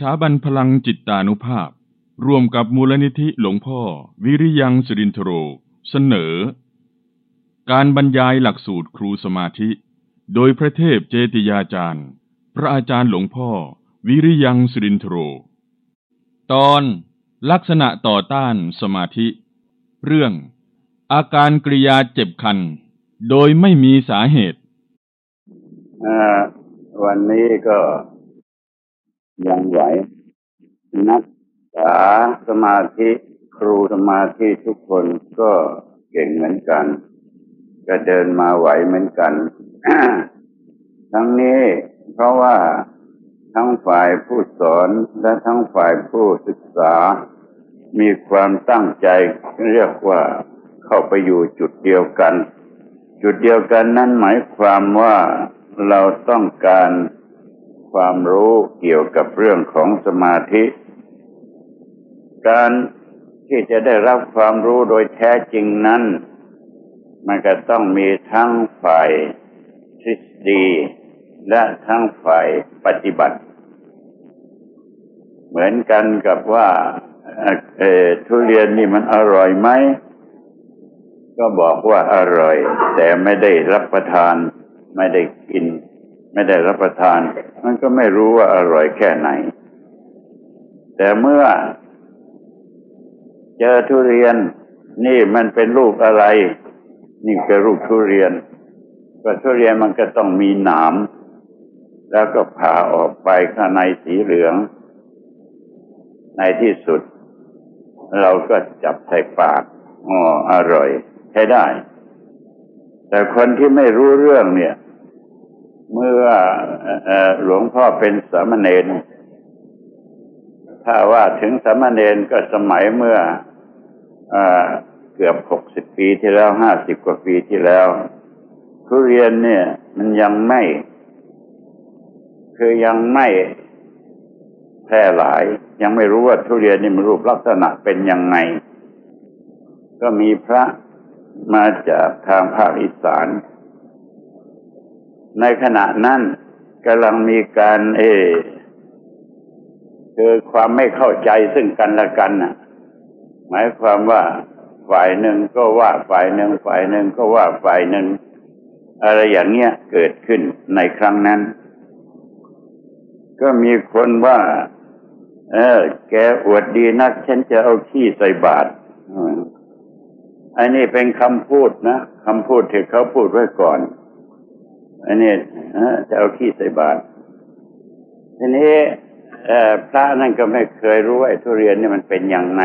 ถาบันพลังจิตตานุภาพ ร่วมกับมูลนิธิหลวงพ่อ วิริยังสิรินทโร เสนอ การบรรยายหลักสูตรครูสมาธิ โดยพระเทพเจติยาจารย์ พระอาจารย์หลวงพ่อ วิริยังสิรินทโร ตอนลักษณะต่อต้านสมาธิ เรื่อง อาการกริยาเจ็บคัน โดยไม่มีสาเหตุวันนี้ก็ ยังไหว นักศึกษาสมาธิครูสมาธิทุกคนก็เก่งเหมือนกัน ก็เดินมาไหวเหมือนกัน ทั้งนี้เพราะว่าทั้งฝ่ายผู้สอนและทั้งฝ่ายผู้ศึกษา มีความตั้งใจเรียกว่าเข้าไปอยู่จุดเดียวกัน จุดเดียวกันนั้นหมายความว่าเราต้องการ ความรู้เกี่ยวกับเรื่องของสมาธิ การที่จะได้รับความรู้โดยแท้จริงนั้น มันก็ต้องมีทั้งฝ่ายทฤษฎีและทั้งฝ่ายปฏิบัติ เหมือนกันกับว่าทุเรียนนี่มันอร่อยไหม ก็บอกว่าอร่อย แต่ไม่ได้รับประทานไม่ได้กิน ไม่ได้รับประทาน มันก็ไม่รู้ว่าอร่อยแค่ไหน แต่เมื่อ เจอทุเรียน นี่มันเป็นรูปอะไร นี่เป็นรูปทุเรียนก็ทุเรียนมันก็ต้องมีหนามแล้วก็ผ่าออกไปข้างในสีเหลือง ในที่สุด เราก็จับใส่ปากอ๋ออร่อย ใช้ได้ แต่คนที่ไม่รู้เรื่องเนี่ย เมื่อหลวงพ่อเป็นสามเณรถ้าว่าถึงสามเณรก็สมัยเมื่ออเกือบหกสิบปีที่แล้วห้าสิบกว่าปีที่แล้ว ทุเรียนเนี่ยมันยังไม่ คือยังไม่แพร่หลาย ยังไม่รู้ว่าทุเรียนนี่มันรูปลักษณะเป็นยังไง ก็มีพระมาจากทางภาคอีสาน ในขณะนั้นกำลังมีการเอคือความไม่เข้าใจซึ่งกันและกันน่ะหมายความว่าฝ่ายหนึ่งก็ว่าฝ่ายหนึ่งฝ่ายหนึ่งก็ว่าฝ่ายหนึ่ง อะไรอย่างเงี้ยเกิดขึ้นในครั้งนั้น ก็มีคนว่า เออ แกอวดดีนัก ฉันจะเอาขี้ใส่บาตรอันนี้เป็นคำพูดนะคำพูดที่เขาพูดไว้ก่อน อันนี้จะเอาขี้ใส่บาตรทีนี้พระนั่นก็ไม่เคยรู้ว่าทุเรียนนี่มันเป็นยังไง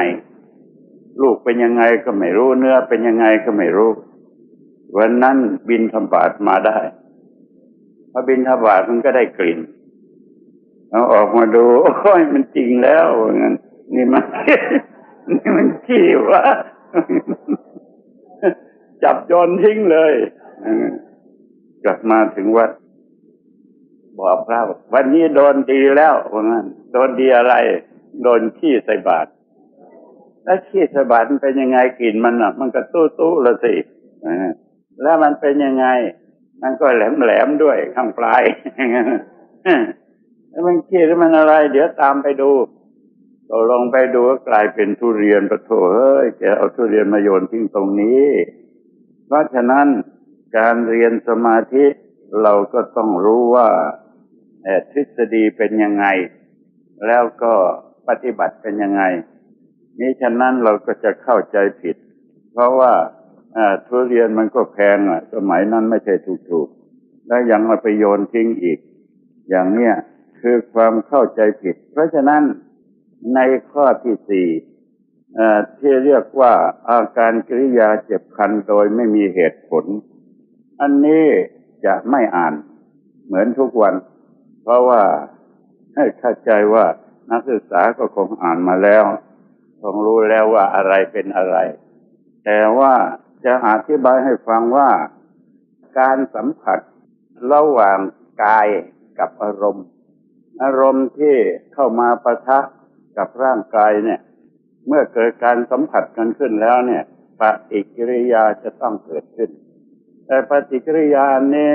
ลูกเป็นยังไงก็ไม่รู้เนื้อเป็นยังไงก็ไม่รู้ วันนั้นบินธบาตมาได้พอบินธบาตมันก็ได้กลิ่นเอาออกมาดูโอ้ยมันจริงแล้วงั้นนี่มันนี่มันขี้วะจับโยนทิ้งเลย กลับมาถึงวัด บอกพระวันนี้โดนดีแล้วว่างั้นโดนดีอะไร โดนขี้ใส่บาตรแล้วขี้ใส่บาตรมันเป็นยังไงกลิ่นมันอะ มันก็ตู้ตู้ละสิแล้วมันเป็นยังไง มันก็แหลมแหลมด้วยข้างปลายแล้วมันขี้หรือมันอะไร เดี๋ยวตามไปดูเราลงไปดูก็กลายเป็นทุเรียนปะโถเฮ้ยแกเอาทุเรียนมาโยนทิ้งตรงนี้ เพราะฉะนั้น การเรียนสมาธิเราก็ต้องรู้ว่าทฤษฎีเป็นยังไง แล้วก็ปฏิบัติเป็นยังไง นี้ฉะนั้นเราก็จะเข้าใจผิด เพราะว่าทุเรียนมันก็แพงอะ สมัยนั้นไม่ใช่ถูกๆ แล้วยังมาไปโยนทิ้งอีก อย่างเนี้ยคือความเข้าใจผิด เพราะฉะนั้นในข้อที่สี่ที่เรียกว่าอาการกริยาเจ็บคันโดยไม่มีเหตุผล อันนี้จะไม่อ่านเหมือนทุกวัน เพราะว่าให้เข้าใจว่านักศึกษาก็คงอ่านมาแล้ว คงรู้แล้วว่าอะไรเป็นอะไร แต่ว่าจะอธิบายให้ฟังว่าการสัมผัสระหว่างกายกับอารมณ์ อารมณ์ที่เข้ามาประทะกับร่างกายเนี่ย เมื่อเกิดการสัมผัสกันขึ้นแล้วเนี่ยปฏิกิริยาจะต้องเกิดขึ้น แต่ปฏิกิริยานี้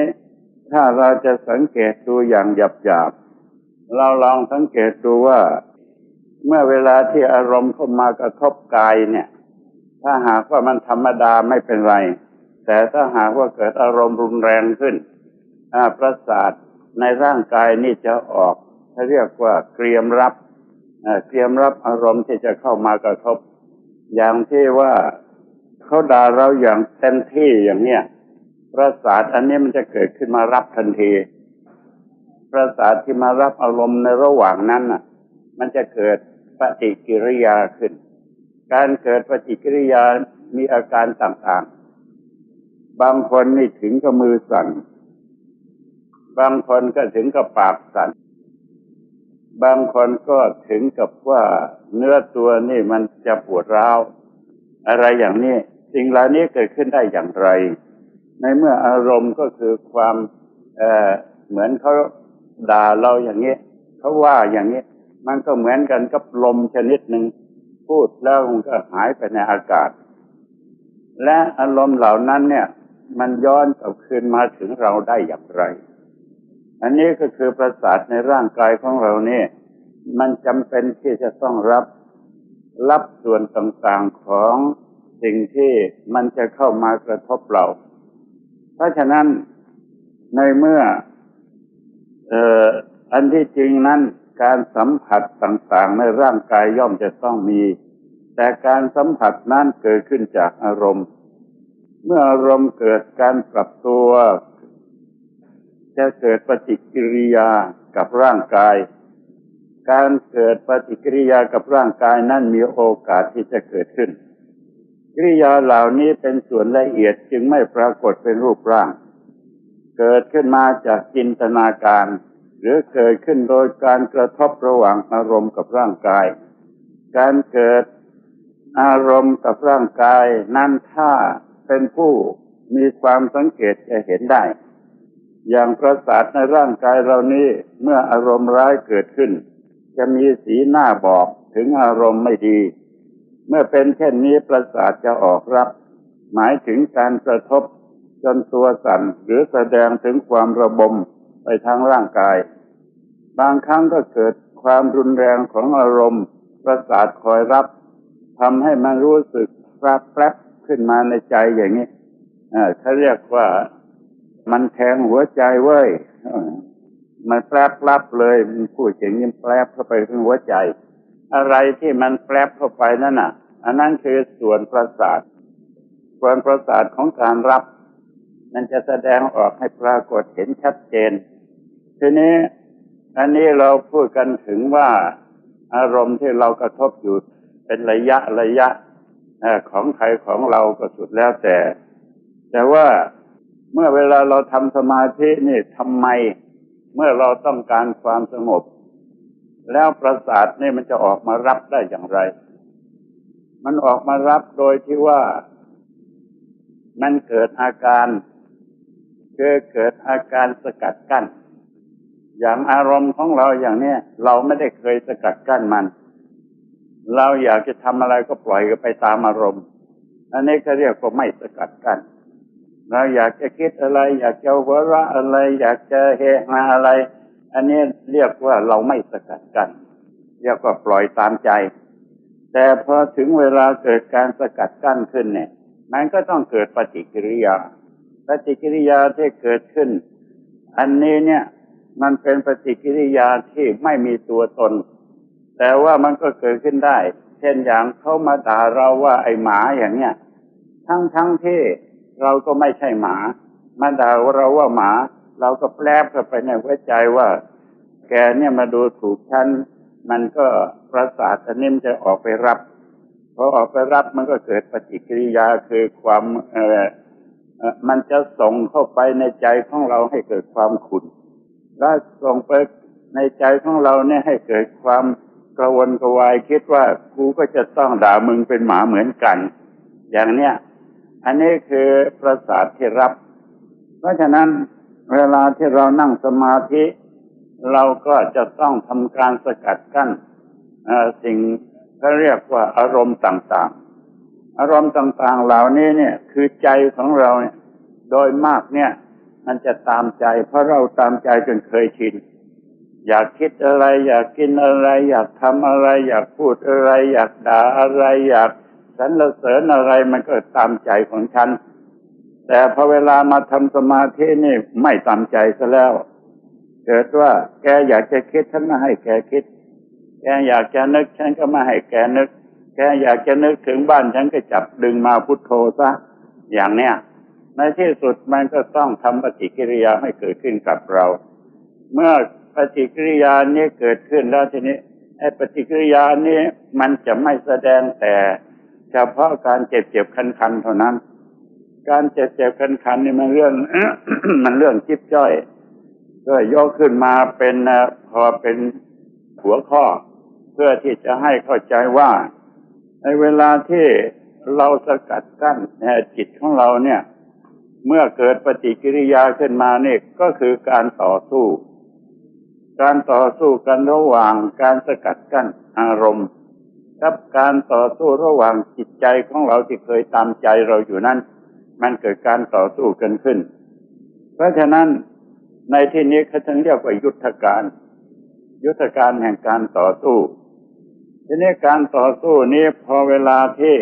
ถ้าเราจะสังเกตดูอย่างหยาบๆ เราลองสังเกตดูว่า เมื่อเวลาที่อารมณ์เข้ามากระทบกายเนี่ย ถ้าหากว่ามันธรรมดาไม่เป็นไร แต่ถ้าหากว่าเกิดอารมณ์รุนแรงขึ้นประสาทในร่างกายนี่จะออกเขาเรียกว่าเตรียมรับเตรียมรับอารมณ์ที่จะเข้ามากระทบ อย่างที่ว่าเขาด่าเราอย่างเต็มที่อย่างเนี้ย ประสาทอันนี้มันจะเกิดขึ้นมารับทันที ประสาทที่มารับอารมณ์ในระหว่างนั้นน่ะ มันจะเกิดปฏิกิริยาขึ้น การเกิดปฏิกิริยามีอาการต่างๆ บางคนนี่ถึงกับมือสั่น บางคนก็ถึงกับปากสั่น บางคนก็ถึงกับว่าเนื้อตัวนี่มันจะปวดร้าว อะไรอย่างนี้ สิ่งเหล่านี้เกิดขึ้นได้อย่างไร ในเมื่ออารมณ์ก็คือความเเหมือนเขาด่าเราอย่างนี้เขาว่าอย่างนี้มันก็เหมือนกันกับลมชนิดหนึ่งพูดแล้วมันก็หายไปในอากาศ และอารมณ์เหล่านั้นเนี่ย มันย้อนกลับคืนมาถึงเราได้อย่างไร อันนี้ก็คือประสาทในร่างกายของเราเนี่ยมันจำเป็นที่จะต้องรับรับส่วนต่างๆของสิ่งที่มันจะเข้ามากระทบเรา เพราะฉะนั้นในเมื่ออออันที่จริงนั้นการสัมผัสต่างๆ ในร่างกายย่อมจะต้องมี แต่การสัมผัสนั้นเกิดขึ้นจากอารมณ์ เมื่ออารมณ์เกิดการปรับตัว จะเกิดปฏิกิริยากับร่างกาย การเกิดปฏิกิริยากับร่างกายนั้นมีโอกาสที่จะเกิดขึ้น กิริยาเหล่านี้เป็นส่วนละเอียดจึงไม่ปรากฏเป็นรูปร่าง เกิดขึ้นมาจากจินตนาการ หรือเกิดขึ้นโดยการกระทบระหว่างอารมณ์กับร่างกาย การเกิดอารมณ์กับร่างกายนั้นถ้าเป็นผู้มีความสังเกตจะเห็นได้ อย่างประสาทในร่างกายเรานี้เมื่ออารมณ์ร้ายเกิดขึ้น จะมีสีหน้าบอกถึงอารมณ์ไม่ดี เมื่อเป็นเช่นนี้ประสาทจะออกรับ หมายถึงการกระทบจนตัวสั่นหรือแสดงถึงความระบมไปทางร่างกาย บางครั้งก็เกิดความรุนแรงของอารมณ์ ประสาทคอยรับทำให้มันรู้สึกแปรแปรขึ้นมาในใจอย่างนี้เขาเรียกว่ามันแทงหัวใจเว้ยมันแปรปรับเลยมันพูดอย่างนี้แปรเข้าไปถึงหัวใจ อะไรที่มันแปรเข้าไปนั่นน่ะ อันนั้นคือส่วนประสาท ส่วนประสาทของการรับ มันจะแสดงออกให้ปรากฏเห็นชัดเจน ทีนี้อันนี้เราพูดกันถึงว่าอารมณ์ที่เรากระทบอยู่เป็นระยะระยะของใครของเราก็สุดแล้วแต่ แต่ว่าเมื่อเวลาเราทำสมาธินี่ทำไม เมื่อเราต้องการความสงบ แล้วประสาทนี่มันจะออกมารับได้อย่างไร มันออกมารับโดยที่ว่า มันเกิดอาการคือเกิดอาการสกัดกั้น อย่างอารมณ์ของเราอย่างเนี้ยเราไม่ได้เคยสกัดกั้นมัน เราอยากจะทำอะไรก็ปล่อยไปตามอารมณ์ อันนี้เขาเรียกว่าไม่สกัดกั้นเราอยากจะคิดอะไร อยากจะวเระอะไร อยากจะเฮฮาอะไร อันนี้เรียกว่าเราไม่สกัดกัน้นเรียกว่าปล่อยตามใจ แต่พอถึงเวลาเกิดการสกัดกั้นขึ้นเนี่ย มันก็ต้องเกิดปฏิกิริยา ปฏิกิริยาที่เกิดขึ้น อันนี้เนี่ยมันเป็นปฏิกิริยาที่ไม่มีตัวตน แต่ว่ามันก็เกิดขึ้นได้ เช่นอย่างเขามาด่าเราว่าไอหมาอย่างเนี้ยทั้งทั้งที่เราก็ไม่ใช่หมามาด่าเราว่าหมา เราก็แปลบเข้าไปในหัวใจว่า แกเนี่ยมาดูถูกฉันมันก็ประสาทนนี้มันจะออกไปรับพอออกไปรับมันก็เกิดปฏิกิริยาคือความเออมันจะส่งเข้าไปในใจของเราให้เกิดความขุ่นแล้วส่งไปในใจของเราเนี่ยให้เกิดความกระวนกระวายคิดว่ากูก็จะต้องด่ามึงเป็นหมาเหมือนกัน อย่างเนี้ยอันนี้คือประสาทที่รับ เพราะฉะนั้น เวลาที่เรานั่งสมาธิ เราก็จะต้องทำการสกัดกั้นสิ่งเขาเรียกว่าอารมณ์ต่างๆ อารมณ์ต่างๆเหล่านี้เนี่ยคือใจของเราเนี่ยโดยมากเนี่ย มันจะตามใจ เพราะเราตามใจจนเคยชินอยากคิดอะไร อยากกินอะไร อยากทำอะไร อยากพูดอะไร อยากด่าอะไร อยากสรรเสริญอะไรมันก็ตามใจของฉัน แต่พอเวลามาทำสมาธินี่ไม่ตามใจซะแล้ว เกิดว่าแกอยากจะคิดฉันไม่ให้แกคิด แกอยากจะนึกฉันก็ไม่ให้แกนึก แกอยากจะนึกถึงบ้านฉันก็จับดึงมาพุโทโธซะอย่างเนี้ยในที่สุดมันก็ต้องทำปฏิกิริยาให้เกิดขึ้นกับเรา เมื่อปฏิกิริยานี้เกิดขึ้นแล้วทีนี้ไอ้ปฏิกิริยานี้มันจะไม่แสดงแต่ เฉพาะการเจ็บเจ็บคันคันเท่านั้น การเจ็บเจ็บคันคันนี่มันเรื่อง มันเรื่องจิบจ้อย ก็ยกขึ้นมาเป็นพอเป็นหัวข้อ เพื่อที่จะให้เข้าใจว่า ในเวลาที่เราสกัดกั้นจิตของเราเนี่ย เมื่อเกิดปฏิกิริยาขึ้นมาเนี่ยก็คือการต่อสู้ การต่อสู้กันระหว่างการสกัดกั้นอารมณ์กับการต่อสู้ระหว่างจิตใจของเราที่เคยตามใจเราอยู่นั้น มันเกิดการต่อสู้กันขึ้น เพราะฉะนั้นในที่นี้เขาถึงเรียกว่ายุทธการ ยุทธการแห่งการต่อสู้ ทีนี้การต่อสู้นี้พอเวลาที่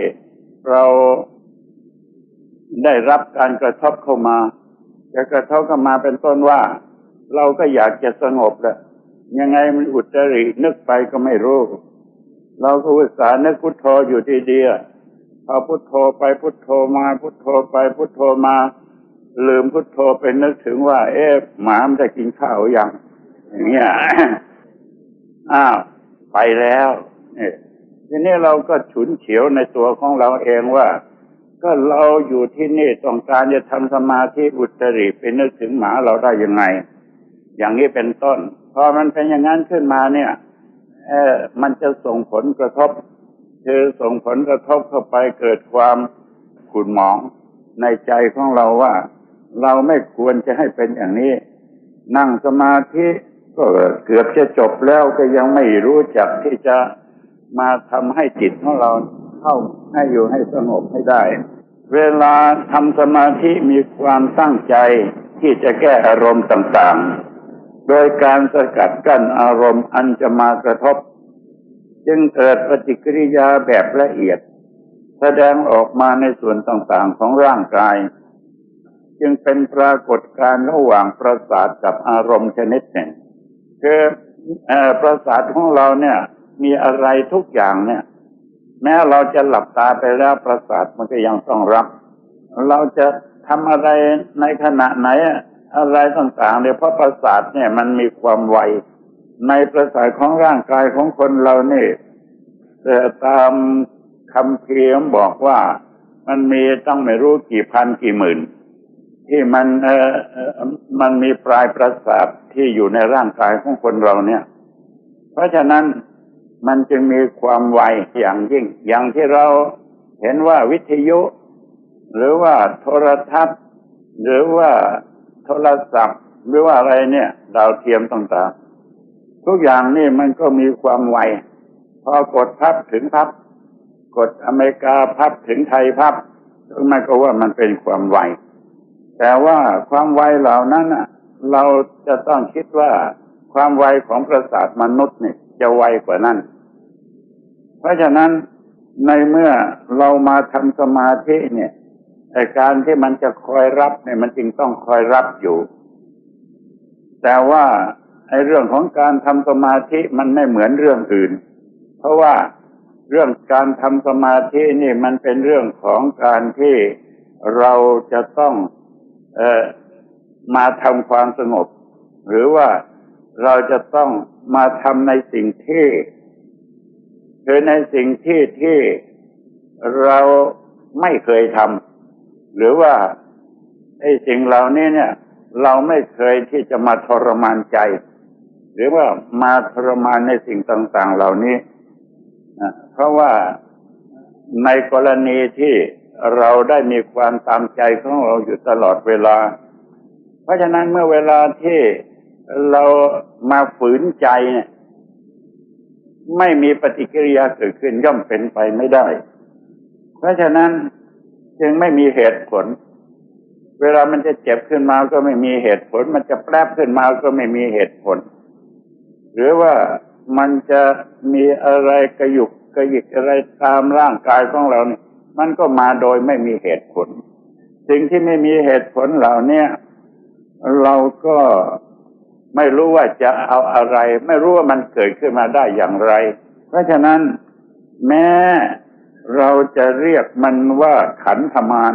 เราได้รับการกระทบเข้ามา จะกระทบเข้ามาเป็นต้นว่า เราก็อยากจะสงบแหละยังไงมันอุตรินึกไปก็ไม่รู้ เราก็อุตส่าห์นึกพุทโธอยู่ดีๆ พอพุทโธไปพุทโธมา พุทโธไปพุทโธมา ลืมพุทโธไปนึกถึงว่า เอ๊ะหมามันจะกินข้าวยังอย่างเงี้ยอ้าวไปแล้วเนี่ยทีนี้เราก็ฉุนเฉียวในตัวของเราเองว่า ก็เราอยู่ที่นี่ต้องการจะทำสมาธิอุตริไปนึกถึงหมาเราได้ยังไง อย่างนี้เป็นต้น พอมันเป็นอย่างนั้นขึ้นมาเนี่ย เออมันจะส่งผลกระทบ คือส่งผลกระทบเข้าไปเกิดความขุ่นหมอง ในใจของเราว่า เราไม่ควรจะให้เป็นอย่างนี้ นั่งสมาธิก็เกือบจะจบแล้วก็ยังไม่รู้จักที่จะมาทำให้จิตของเราเข้าให้อยู่ให้สงบให้ได้ เวลาทำสมาธิมีความตั้งใจที่จะแก้อารมณ์ต่างๆ โดยการสกัดกั้นอารมณ์อันจะมากระทบ จึงเกิดปฏิกิริยาแบบละเอียด แสดงออกมาในส่วนต่างๆของร่างกาย จึงเป็นปรากฏการณ์ระหว่างประสาทกับอารมณ์ชนิดหนึ่งคือประสาทของเราเนี่ย มีอะไรทุกอย่างเนี่ย แม้เราจะหลับตาไปแล้วประสาทมันก็ยังต้องรับ เราจะทำอะไรในขณะไหนอะไรต่างๆเนี่ยเพราะประสาทเนี่ยมันมีความไว ในประสาทของร่างกายของคนเราเนี่ยตามคำเพียงบอกว่ามันมีต้องไม่รู้กี่พันกี่หมื่น ที่มันเออมันมีปลายประสาทที่อยู่ในร่างกายของคนเราเนี่ย เพราะฉะนั้นมันจึงมีความไวอย่างยิ่ง อย่างที่เราเห็นว่าวิทยุ หรือว่าโทรทัศน์ หรือว่าโทรศัพท์ หรือว่าอะไรเนี่ย ดาวเทียมต่างๆ ทุกอย่างนี่มันก็มีความไว พอกดพับถึงพับ กดอเมริกาพับถึงไทยพับมันก็ว่ามันเป็นความไว แต่ว่าความไวเหล่านั้นอะเราจะต้องคิดว่าความไวของประสาทมนุษย์เนี่ยจะไวกว่านั้น เพราะฉะนั้นในเมื่อเรามาทำสมาธิเนี่ยแต่การที่มันจะคอยรับเนี่ยมันจึงต้องคอยรับอยู่ แต่ว่า ไอ้เรื่องของการทำสมาธิมันไม่เหมือนเรื่องอื่น เพราะว่าเรื่องการทำสมาธินี่มันเป็นเรื่องของการที่เราจะต้องเออมาทำความสงบ หรือว่าเราจะต้องมาทำในสิ่งที่คือในสิ่งที่ที่เราไม่เคยทำหรือว่าไอ้สิ่งเหล่านี้เนี่ย เราไม่เคยที่จะมาทรมานใจ หรือว่ามาทรมานในสิ่งต่าง ๆ เหล่านี้เพราะว่าในกรณีที่เราได้มีความตามใจของเราอยู่ตลอดเวลา เพราะฉะนั้นเมื่อเวลาที่เรามาฝืนใจเนี่ยไม่มีปฏิกิริยาเกิดขึ้นย่อมเป็นไปไม่ได้ เพราะฉะนั้นจึงไม่มีเหตุผล เวลามันจะเจ็บขึ้นมาก็ไม่มีเหตุผล มันจะแปรบขึ้นมาก็ไม่มีเหตุผล หรือว่ามันจะมีอะไรกระยุกกระยิกอะไรตามร่างกายของเราเนี่ยมันก็มาโดยไม่มีเหตุผล สิ่งที่ไม่มีเหตุผลเหล่านี้เราก็ไม่รู้ว่าจะเอาอะไร ไม่รู้ว่ามันเกิดขึ้นมาได้อย่างไร เพราะฉะนั้นแม้เราจะเรียกมันว่าขันธมาน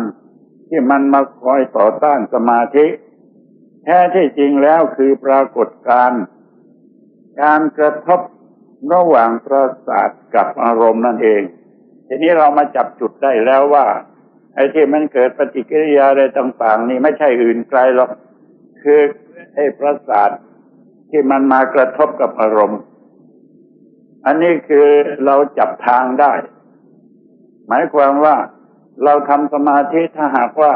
ที่มันมาคอยต่อต้านสมาธิ แท้ที่จริงแล้วคือปรากฏการณ์ การกระทบระหว่างประสาทกับอารมณ์นั่นเอง ทีนี้เรามาจับจุดได้แล้วว่า ไอ้ที่มันเกิดปฏิกิริยาอะไรต่าง ๆ นี่ไม่ใช่อื่นไกลหรอก คือไอ้ประสาทที่มันมากระทบกับอารมณ์ อันนี้คือเราจับทางได้ หมายความว่าเราทำสมาธิถ้าหากว่า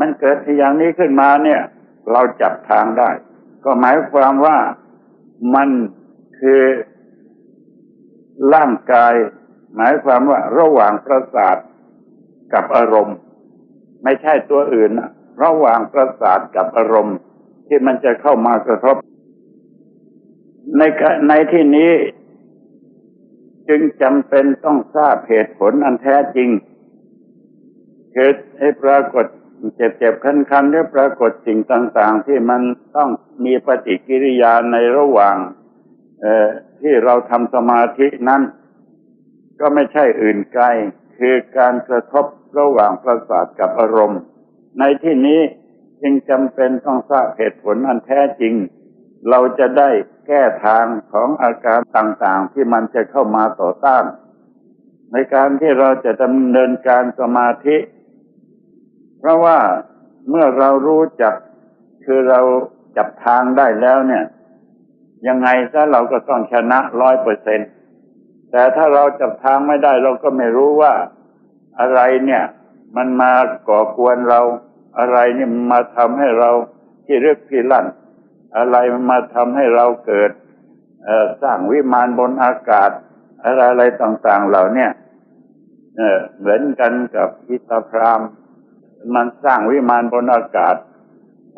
มันเกิดอย่างนี้ขึ้นมาเนี่ย เราจับทางได้ ก็หมายความว่า มันคือร่างกาย หมายความว่าระหว่างประสาทกับอารมณ์ ไม่ใช่ตัวอื่น ระหว่างประสาทกับอารมณ์ ที่มันจะเข้ามากระทบ ในในที่นี้จึงจำเป็นต้องทราบเหตุผลอันแท้จริงคือให้ปรากฏ เจ็บๆคันๆหรือปรากฏสิ่งต่าง ๆ ที่มันต้องมีปฏิกิริยาในระหว่างที่เราทำสมาธินั้น ก็ไม่ใช่อื่นไกล คือการกระทบระหว่างประสาทกับอารมณ์ ในที่นี้จึงจำเป็นต้องทราบเหตุผลอันแท้จริง เราจะได้แก้ทางของอาการต่าง ๆ ที่มันจะเข้ามาต่อต้าน ในการที่เราจะดำเนินการสมาธิ เพราะว่าเมื่อเรารู้จักคือเราจับทางได้แล้วเนี่ย ยังไงซะเราก็ต้องชนะร้อยเปอร์เซ็นแต่ถ้าเราจับทางไม่ได้เราก็ไม่รู้ว่าอะไรเนี่ย มันมาก่อกวนเราอะไรเนี่ยมาทำให้เราที่เรียกพิลั่น อะไรมาทำให้เราเกิดสร้างวิมานบนอากาศ อะไรอะไรต่าง ๆ เหล่านี้เหมือนกันกับอิตาพราม มันสร้างวิมานบนอากาศ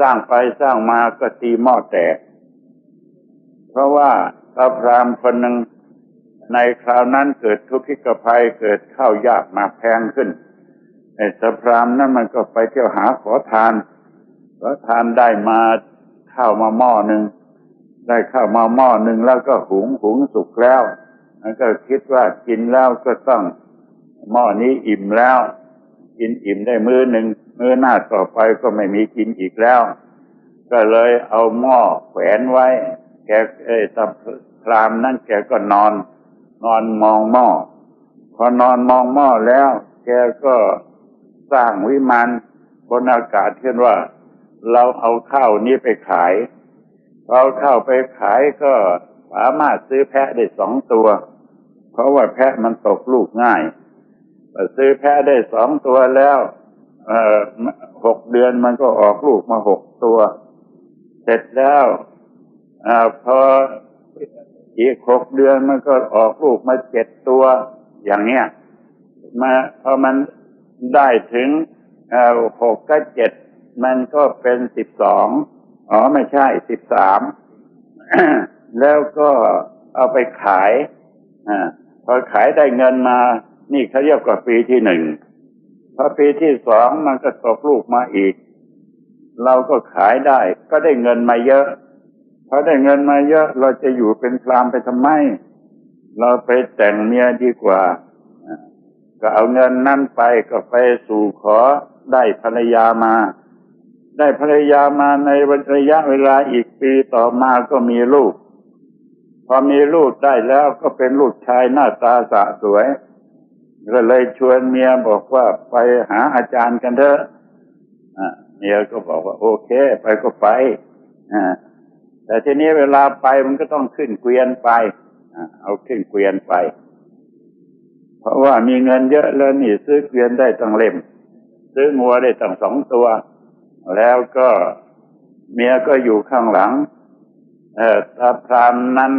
สร้างไปสร้างมาก็ตีหม้อแตก เพราะว่าพระพรามคนหนึ่งในคราวนั้นเกิดทุกขิกภัยเกิดข้าวยากมาแพงขึ้นไอ้สพรามนั้นมันก็ไปเที่ยวหาขอทาน ขอทานได้มาข้าวมาหม้อหนึ่งได้ข้าวมาหม้อหนึ่งแล้วก็หุงหุงสุกแล้วมันก็คิดว่ากินแล้วก็ต้องหม้อนี้อิ่มแล้ว กินอิ่มได้มือหนึ่งมือหน้าต่อไปก็ไม่มีกินอีกแล้ว ก็เลยเอาหม้อแขวนไว้ แกเอ้ตาพรามนั่นแกก็นอน นอนมองหม้อพอนอนมองหม้อแล้ว แกก็สร้างวิมานบนอากาศขึ้นว่า เราเอาข้าวนี้ไปขายเอาข้าวไปขายก็สามารถซื้อแพะได้สองตัว เพราะว่าแพะมันตกลูกง่าย ซื้อแพะได้สองตัวแล้วหกเดือนมันก็ออกลูกมาหกตัว เสร็จแล้วอพออีกหกเดือนมันก็ออกลูกมาเจ็ดตัวอย่างเนี้ยมาพอมันได้ถึงหกก็เจ็ดมันก็เป็นสิบสองอ๋อไม่ใช่สิบสามแล้วก็เอาไปขายอพอขายได้เงินมา นี่เขาเรียกว่าปีที่หนึ่งพอปีที่สองมันก็ตกลูกมาอีก เราก็ขายได้ ก็ได้เงินมาเยอะพอได้เงินมาเยอะ เราจะอยู่เป็นพรามไปทำไม เราไปแต่งเมียดีกว่า ก็เอาเงินนั่นไปก็ไปสู่ขอได้ภรรยามา ได้ภรรยามาในระยะเวลาอีกปีต่อมาก็มีลูก พอมีลูกได้แล้วก็เป็นลูกชายหน้าตาสะสวย ก็เลยชวนเมียบอกว่าไปหาอาจารย์กันเถอะเมียก็บอกว่า โอเค ไปก็ไปแต่ทีนี้เวลาไปมันก็ต้องขึ้นเกวียนไปเอาขึ้นเกวียนไป เพราะว่ามีเงินเยอะแล้วนี่ซื้อเกวียนได้ตั้งเล่ม ซื้องัวได้ตั้งสองตัว แล้วก็เมียก็อยู่ข้างหลัง เออตาพรามนั้น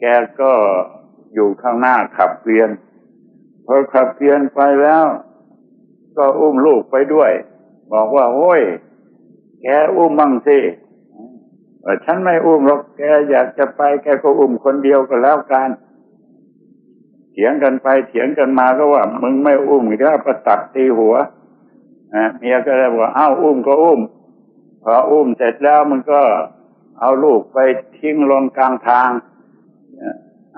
แกก็อยู่ข้างหน้าขับเกวียน พอขับเกวียนไปแล้ว ก็อุ้มลูกไปด้วย บอกว่า โอ้ย แกอุ้มมั่งสิฉันไม่อุ้มหรอกแกอยากจะไปแกก็อุ้มคนเดียวก็แล้วกันเถียงกันไปเถียงกันมาก็ว่า มึงไม่อุ้มก็ประตัดตีหัวเมียก็เลยบอกอ้าวอุ้มก็อุ้ม พออุ้มเสร็จแล้วมันก็เอาลูกไปทิ้งลงกลางทาง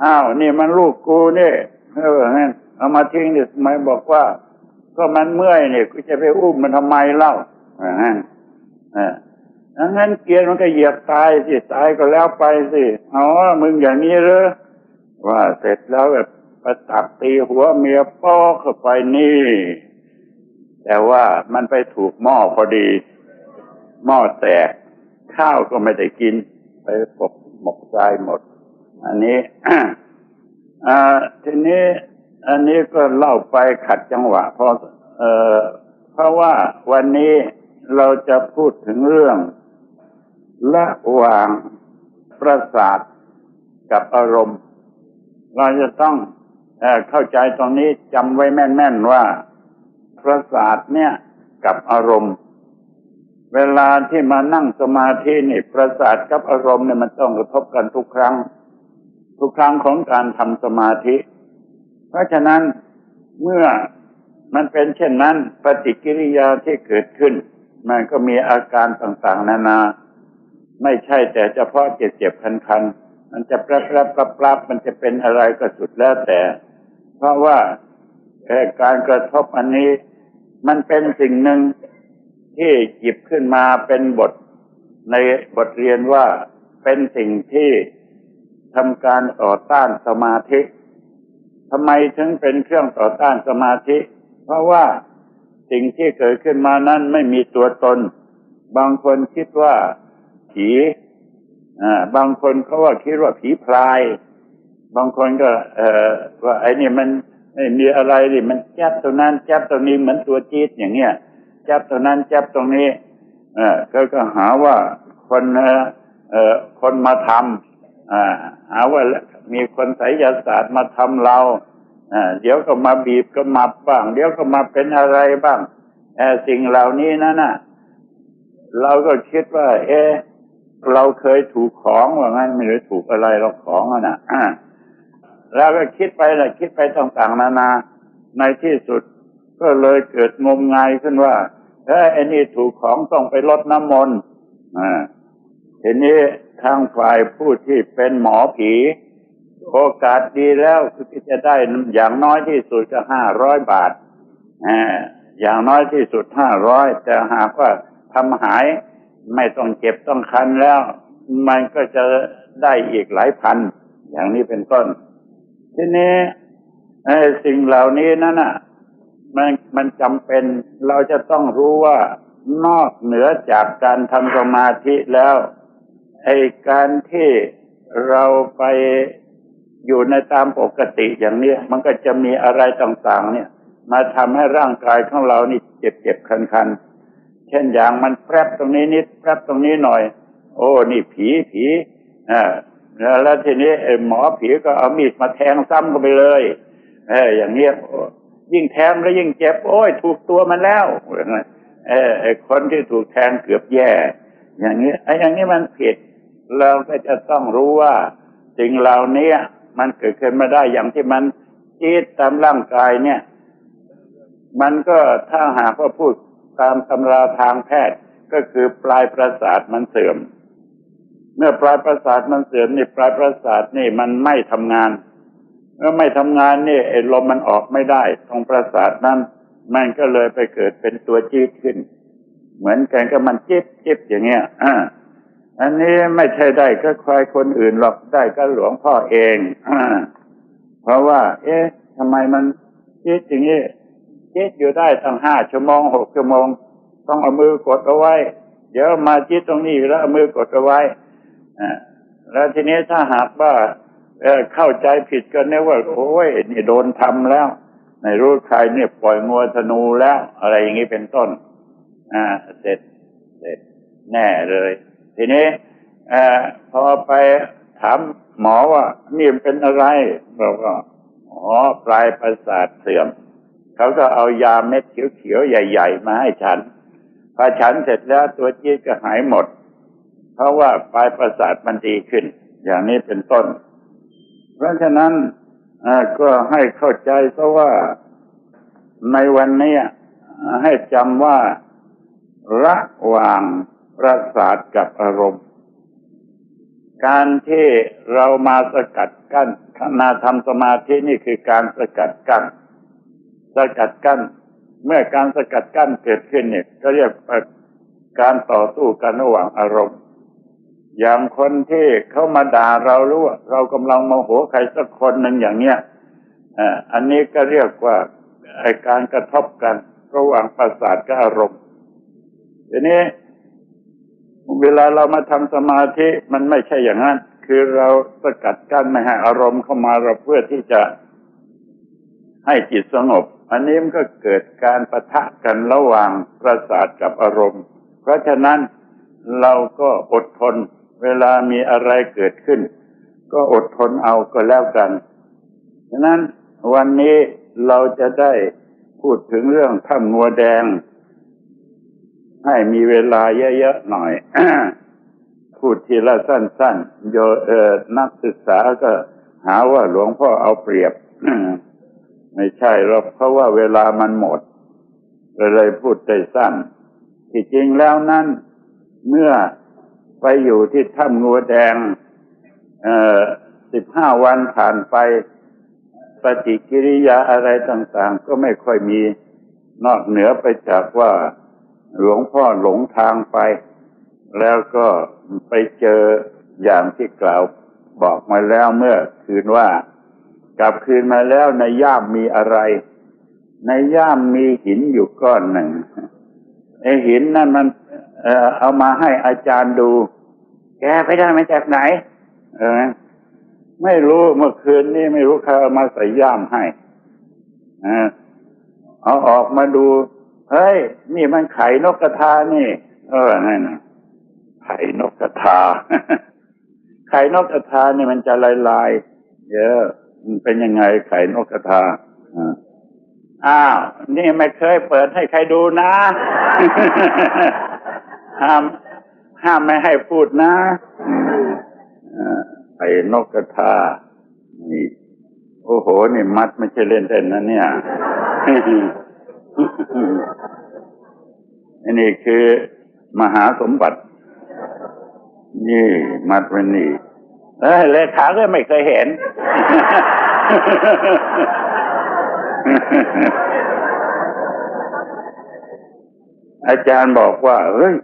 อ้าวนี่มันลูกกูนี่เออนั่น เอามาทิ้งเนี่ยทำไมบอกว่า ก็มันเมื่อยเนี่ยกูจะไปอุ้มมันทำไมเล่าอ่าอ่างั้นเกียร์มันก็เหยียบตายสิตายก็แล้วไปสิอ๋อมึงอย่างนี้เหรอว่าเสร็จแล้วแบบประตับตีหัวเมียป้อเข้าไปนี่ แต่ว่ามันไปถูกหม้อพอดี หม้อแตก ข้าวก็ไม่ได้กิน ไปปกหมกใจหมด อันนี้อ่าทีนี้ อันนี้ก็เล่าไปขัดจังหวะ เพราะเอ่อเพราะว่าวันนี้เราจะพูดถึงเรื่องละหว่างประสาทกับอารมณ์ เราจะต้องเอเข้าใจตรงนี้จำไว้แม่นๆว่าประสาทเนี่ยกับอารมณ์ เวลาที่มานั่งสมาธินี่ประสาทกับอารมณ์เนี่ยมันต้องกระทบกันทุกครั้ง ทุกครั้งของการทำสมาธิ เพราะฉะนั้นเมื่อมันเป็นเช่นนั้น ปฏิกิริยาที่เกิดขึ้น มันก็มีอาการต่างๆ นานา ไม่ใช่แต่เฉพาะเจ็บๆคันๆ มันจะแปรบๆปรับๆมันจะเป็นอะไรก็สุดแล้วแต่ เพราะว่าการกระทบอันนี้ มันเป็นสิ่งหนึ่งที่หยิบขึ้นมาเป็นบทในบทเรียนว่าเป็นสิ่งที่ทำการต่อต้านสมาธิ ทำไมถึงเป็นเครื่องต่อต้านสมาธิ เพราะว่าสิ่งที่เกิดขึ้นมานั้นไม่มีตัวตน บางคนคิดว่าผีบางคนเขาว่าคิดว่าผีพลาย บางคนก็ เออว่าไอ้นี่มันไม่มีอะไรดิมันจับตรงนั้นจับตรงนี้เหมือนตัวจี๊ดอย่างเงี้ยจับตรงนั้นจับตรงนี้ เออก็ก็หาว่าคนเออคนมาทำอ่า หาว่ามีคนไสยศาสตร์มาทำเราอ่าเดี๋ยวก็มาบีบก็มาบ้าง เดี๋ยวก็มาเป็นอะไรบ้างเออสิ่งเหล่านี้นั่นน่ะ เราก็คิดว่า เออเราเคยถูกของว่างั้นไม่ได้ถูกอะไรเราของอะนะอ่าก็คิดไปแหละคิดไปต่างๆนานา ในที่สุดก็เลยเกิดงมงายขึ้นว่าเอ้ไอ้นี่ถูกของต้องไปลดน้ำมนต์อ่าทีนี้ ทางฝ่ายผู้ที่เป็นหมอผี โอกาสดีแล้วคือจะได้อย่างน้อยที่สุดก็ห้าร้อยบาทอย่างน้อยที่สุดห้าร้อยแต่หากว่าทำหายไม่ต้องเจ็บต้องคันแล้ว มันก็จะได้อีกหลายพัน อย่างนี้เป็นต้น ทีนี้สิ่งเหล่านี้นั่นน่ะ มันมันจำเป็นเราจะต้องรู้ว่านอกเหนือจากการทำสมาธิแล้ว ไอ้การที่เราไปอยู่ในตามปกติอย่างเนี้ยมันก็จะมีอะไรต่างๆ เนี่ย มาทำให้ร่างกายของเรานี่เจ็บเจ็บคันคันเช่นอย่างมันแปรบตรงนี้นิดแปรบตรงนี้หน่อย โอ้นี่ผีผีอ่าแล้วทีนี้หมอผีก็เอามีดมาแทงซ้ำเข้าไปเลยเอออย่างเนี้ยยิ่งแทงแล้วยิ่งเจ็บ โอ้ย ถูกตัวมันแล้วเออไอคนที่ถูกแทงเกือบแย่ อย่างนี้ไอ้อย่างนี้มันผิด เราก็จะต้องรู้ว่าสิ่งเหล่านี้มันเกิดขึ้นมาได้อย่างที่มันจี๊ดตามร่างกายเนี่ย มันก็ถ้าหากว่าพูดตามตำราทางแพทย์ก็คือปลายประสาทมันเสื่อม เมื่อปลายประสาทมันเสื่อมนี่ปลายประสาทนี่มันไม่ทำงาน เมื่อไม่ทำงานนี่ไอ้ลมมันออกไม่ได้ ตรงประสาทนั้น มันก็เลยไปเกิดเป็นตัวจี๊ดขึ้น เหมือนกันกับมันจิ๊บจิ๊บอย่างเงี้ยอ่า อันนี้ไม่ใช่ได้ก็ใครคนอื่นหรอกได้ก็หลวงพ่อเองอเพราะว่า เอ๊ะทำไมมันจี๊ดอย่างนี้จี๊ดอยู่ได้ตั้งห้าชั่วโมงหกชั่วโมง ต้องเอามือกดเอาไว้ เดี๋ยวมาจี๊ดตรงนี้แล้วเอามือกดเอาไว้แล้วทีนี้ถ้าหากว่าเเข้าใจผิดกันเนี่ยว่า โอ้ยนี่โดนทำแล้วในรู้ใครเนี่ยปล่อยงัวธนูแล้ว อะไรอย่างนี้เป็นต้น อ่า เสร็จเสร็จแน่เลย ทีนี้อพอไปถามหมอว่า นี่เป็นอะไรบอกว่าอ๋อปลายประสาทเสื่อมเขาก็เอายาเม็ดเขียวๆใหญ่ ๆ มาให้ฉันพอฉันเสร็จแล้วตัวจี๊ดก็หายหมด เพราะว่าปลายประสาทมันดีขึ้น อย่างนี้เป็นต้น เพราะฉะนั้นก็ให้เข้าใจเพราะว่าในวันนี้ให้จำว่าระหว่าง ประสาทกับอารมณ์ การที่เรามาสกัดกั้นขณะทำสมาธินี่คือการสกัดกั้น สกัดกั้น เมื่อการสกัดกั้นเกิดขึ้นเนี่ย ก็เรียกการต่อสู้กันระหว่างอารมณ์ อย่างคนที่เขามาด่าเรารู้ว่าเรากำลังโมโหใครสักคนหนึ่งอย่างเนี้ยอันนี้ก็เรียกว่าการกระทบกันระหว่างประสาทกับอารมณ์ทีนี้ เวลาเรามาทำสมาธิมันไม่ใช่อย่างนั้น คือเราสกัดกั้นไม่ให้อารมณ์เข้ามาเราเพื่อที่จะให้จิตสงบ อันนี้มันก็เกิดการประทะกันระหว่างประสาทกับอารมณ์ เพราะฉะนั้นเราก็อดทน เวลามีอะไรเกิดขึ้น ก็อดทนเอาก็แล้วกันฉะนั้นวันนี้เราจะได้พูดถึงเรื่องถ้ำงัวแดง ให้มีเวลาเยอะๆหน่อยพูดทีละสั้นๆโยเออนักศึกษาก็หาว่าหลวงพ่อเอาเปรียบ ไม่ใช่หรอกเพราะว่าเวลามันหมดเลยพูดได้สั้น ที่จริงแล้วนั้นเมื่อไปอยู่ที่ถ้ำงัวแดง เอ่อสิบห้าวันผ่านไป ปฏิกิริยาอะไรต่างๆ ก็ไม่ค่อยมีนอกเหนือไปจากว่า หลวงพ่อหลงทางไป แล้วก็ไปเจออย่างที่กล่าวบอกมาแล้วเมื่อคืนว่ากลับคืนมาแล้วในย่ามมีอะไร ในย่ามมีหินอยู่ก้อนหนึ่งไอหินนั่นมันเอเอามาให้อาจารย์ดู แกไปได้มาจากไหน เออ ไม่รู้เมื่อคืนนี้ไม่รู้ใครเอามาใส่ย่ามให้ เอาออกมาดู เฮ้ย นี่มันไข่นกกระทานี่ เออนั่นไข่นกกระทา ไข่นกกระทานี่มันจะลายลายเยอะมันเป็นยังไงไข่นกกระทาอ้าว นี่ไม่เคยเปิดให้ใครดูนะห้ามห้ามไม่ให้พูดนะไอ้นกกระทานี่โอ้โห นี่มัดไม่ใช่เล่นเล่นนะเนี่ย อันี่คือมหาสมบัติ นี่มัดไว้นี่เอ้เลขาก็ไม่เคยเห็น อาจารย์บอกว่า เฮ้ย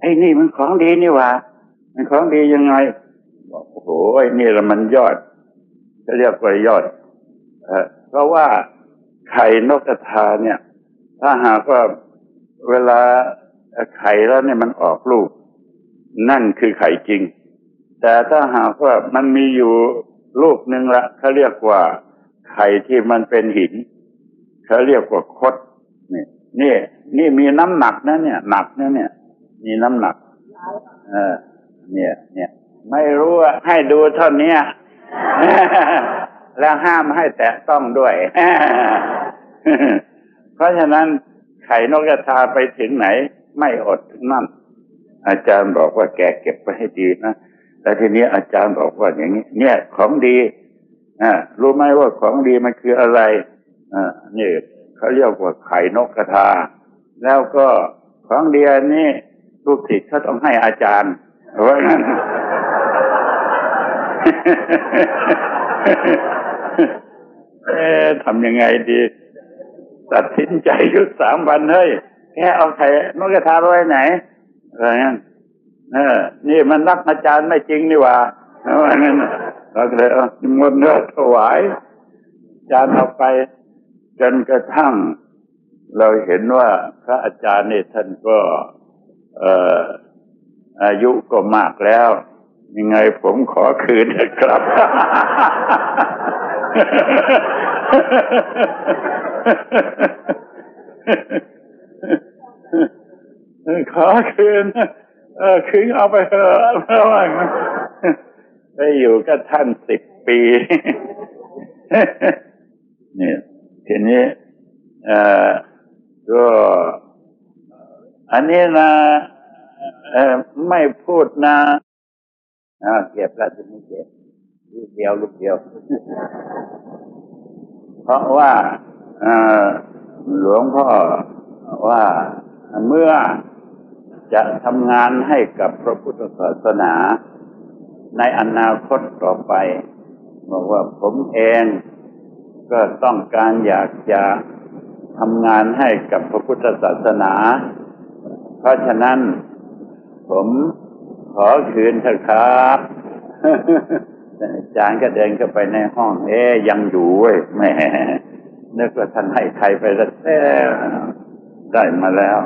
ไอ้นี่มันของดีนี่ว่ามันของดียังไง บอกโอ้โหนี่ละมันยอดจะเรียกว่ายอดเพราะว่าไข่นกกระทาเนี่ย ถ้าหากว่าเวลาไข่แล้วเนี่ยมันออกลูก นั่นคือไข่จริง แต่ถ้าหากว่ามันมีอยู่ลูกหนึ่งละเขาเรียกว่าไข่ที่มันเป็นหินเขาเรียกว่าคดนี่นี่นี่มีน้ำหนักนะเนี่ย หนักนะเนี่ย มีน้ำหนัก เออ เนี่ย เนี่ย ไม่รู้ว่าให้ดูเท่านี้แล้วห้ามให้แตะต้องด้วย เพราะฉะนั้นไข่นกกระทาไปถึงไหน ไม่อดนั่น อาจารย์บอกว่าแกเก็บไปให้ดีนะแต่ทีนี้อาจารย์บอกว่าอย่างนี้ เนี่ยของดีอ่ารู้ไหมว่าของดีมันคืออะไรอ่านี่เขาเรียกว่าไข่นกกระทา แล้วก็ของดีอันนี้ลูกศิษย์เขาต้องให้อาจารย์เพราะงั้นเอ๊ทำยังไงดี ตัดสินใจยุดสามวันเฮ้ยแค่เอาไข่นกกระทาไว้ไหนอะไรเงั้นเออ นี่มันรักอาจารย์ไม่จริงนี่ว่าว่างั้นเราก็เลยเอามนเนื้อถวายอาจารย์เอาไป จนกระทั่ง เราเห็นว่าพระอาจารย์นี่ท่านก็ เอ่ออายุก็มากแล้ว ยังไงผมขอคืนนะครับ ขอคืนเออคืนเอาไปเถอะเพราะว่าไปอยู่กับท่านสิบปีเนี่ยทีนี้เอ่อก็อันนี้นะเออไม่พูดนะอ่าเก็บล้วจะไม่เก็บลูกเดียวลูกเดียว เพราะว่า หลวงพ่อว่าเมื่อจะทำงานให้กับพระพุทธศาสนา ในอนาคตต่อไป บอกว่าผมเองก็ต้องการอยากจะทำงานให้กับพระพุทธศาสนา เพราะฉะนั้น ผมขอคืนเถอะครับอาจารย์ก็เดินเข้าไปในห้อง เอ๊ยังอยู่เว้ยแหม นึกว่าท่านให้ใครไปแล้วได้มาแล้ว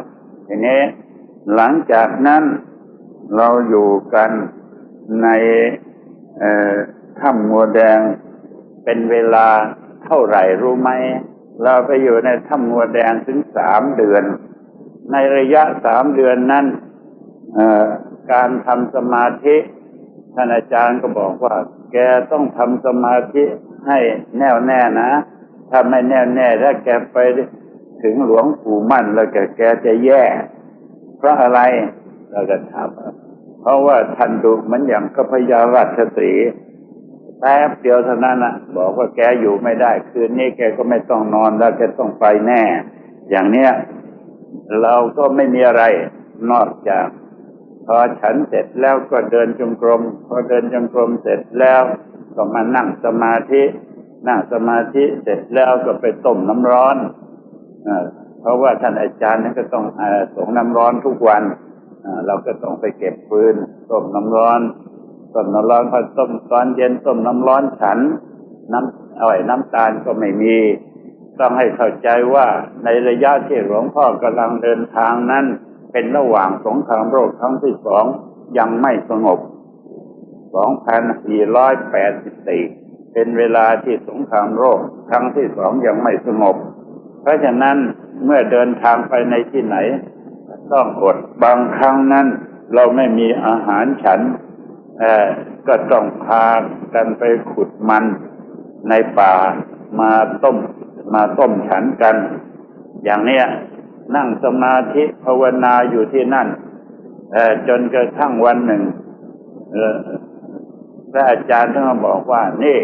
ทีนี้หลังจากนั้นเราอยู่กันในถ้ำงัวแดงเป็นเวลาเท่าไหร่รู้ไหม เราไปอยู่ในถ้ำงัวแดงถึงสามเดือน ในระยะสามเดือนนั้นการทำสมาธิท่านอาจารย์ก็บอกว่า แกต้องทำสมาธิให้แน่วแน่นะ ถ้าไม่แน่แน่ถ้าแกไปถึงหลวงปู่มั่นแล้วแกแกจะแย่ เพราะอะไรเราก็ถามเพราะว่าท่านดุเหมือนอย่างกัพยาราชสีแป๊บเดียวเท่านั้นนะบอกว่าแกอยู่ไม่ได้ คืนนี้แกก็ไม่ต้องนอนแล้วแกต้องไปแน่ อย่างเนี้ยเราก็ไม่มีอะไรนอกจาก พอฉันเสร็จแล้วก็เดินจงกรม พอเดินจงกรมเสร็จแล้วก็มานั่งสมาธิ นั่งสมาธิเสร็จแล้วก็ไปต้มน้ำร้อนอเพราะว่าท่านอาจารย์นั้นก็ต้องอส่งน้ำร้อนทุกวันเราก็ต้องไปเก็บฟืนต้มน้ำร้อนต้มน้ำร้อนพอต้มตอนเย็นต้มน้ำร้อนฉัน น้ำอ้อยน้ำตาลก็ไม่มี ต้องให้เข้าใจว่าในระยะที่หลวงพ่อกำลังเดินทางนั้น เป็นระหว่างสงครามโลกครั้งที่สองยังไม่สงบ 2484 เป็นเวลาที่สงครามโลกครั้งที่สองยังไม่สงบ เพราะฉะนั้นเมื่อเดินทางไปในที่ไหน ต้องอดบางครั้งนั้น เราไม่มีอาหารฉันก็ต้องพากันไปขุดมันในป่ามาต้มมาต้มฉันกัน อย่างเนี้ยนั่งสมาธิภาวนาอยู่ที่นั่นจนกระทั่งวันหนึ่งพระอาจารย์ท่านบอกว่า นี่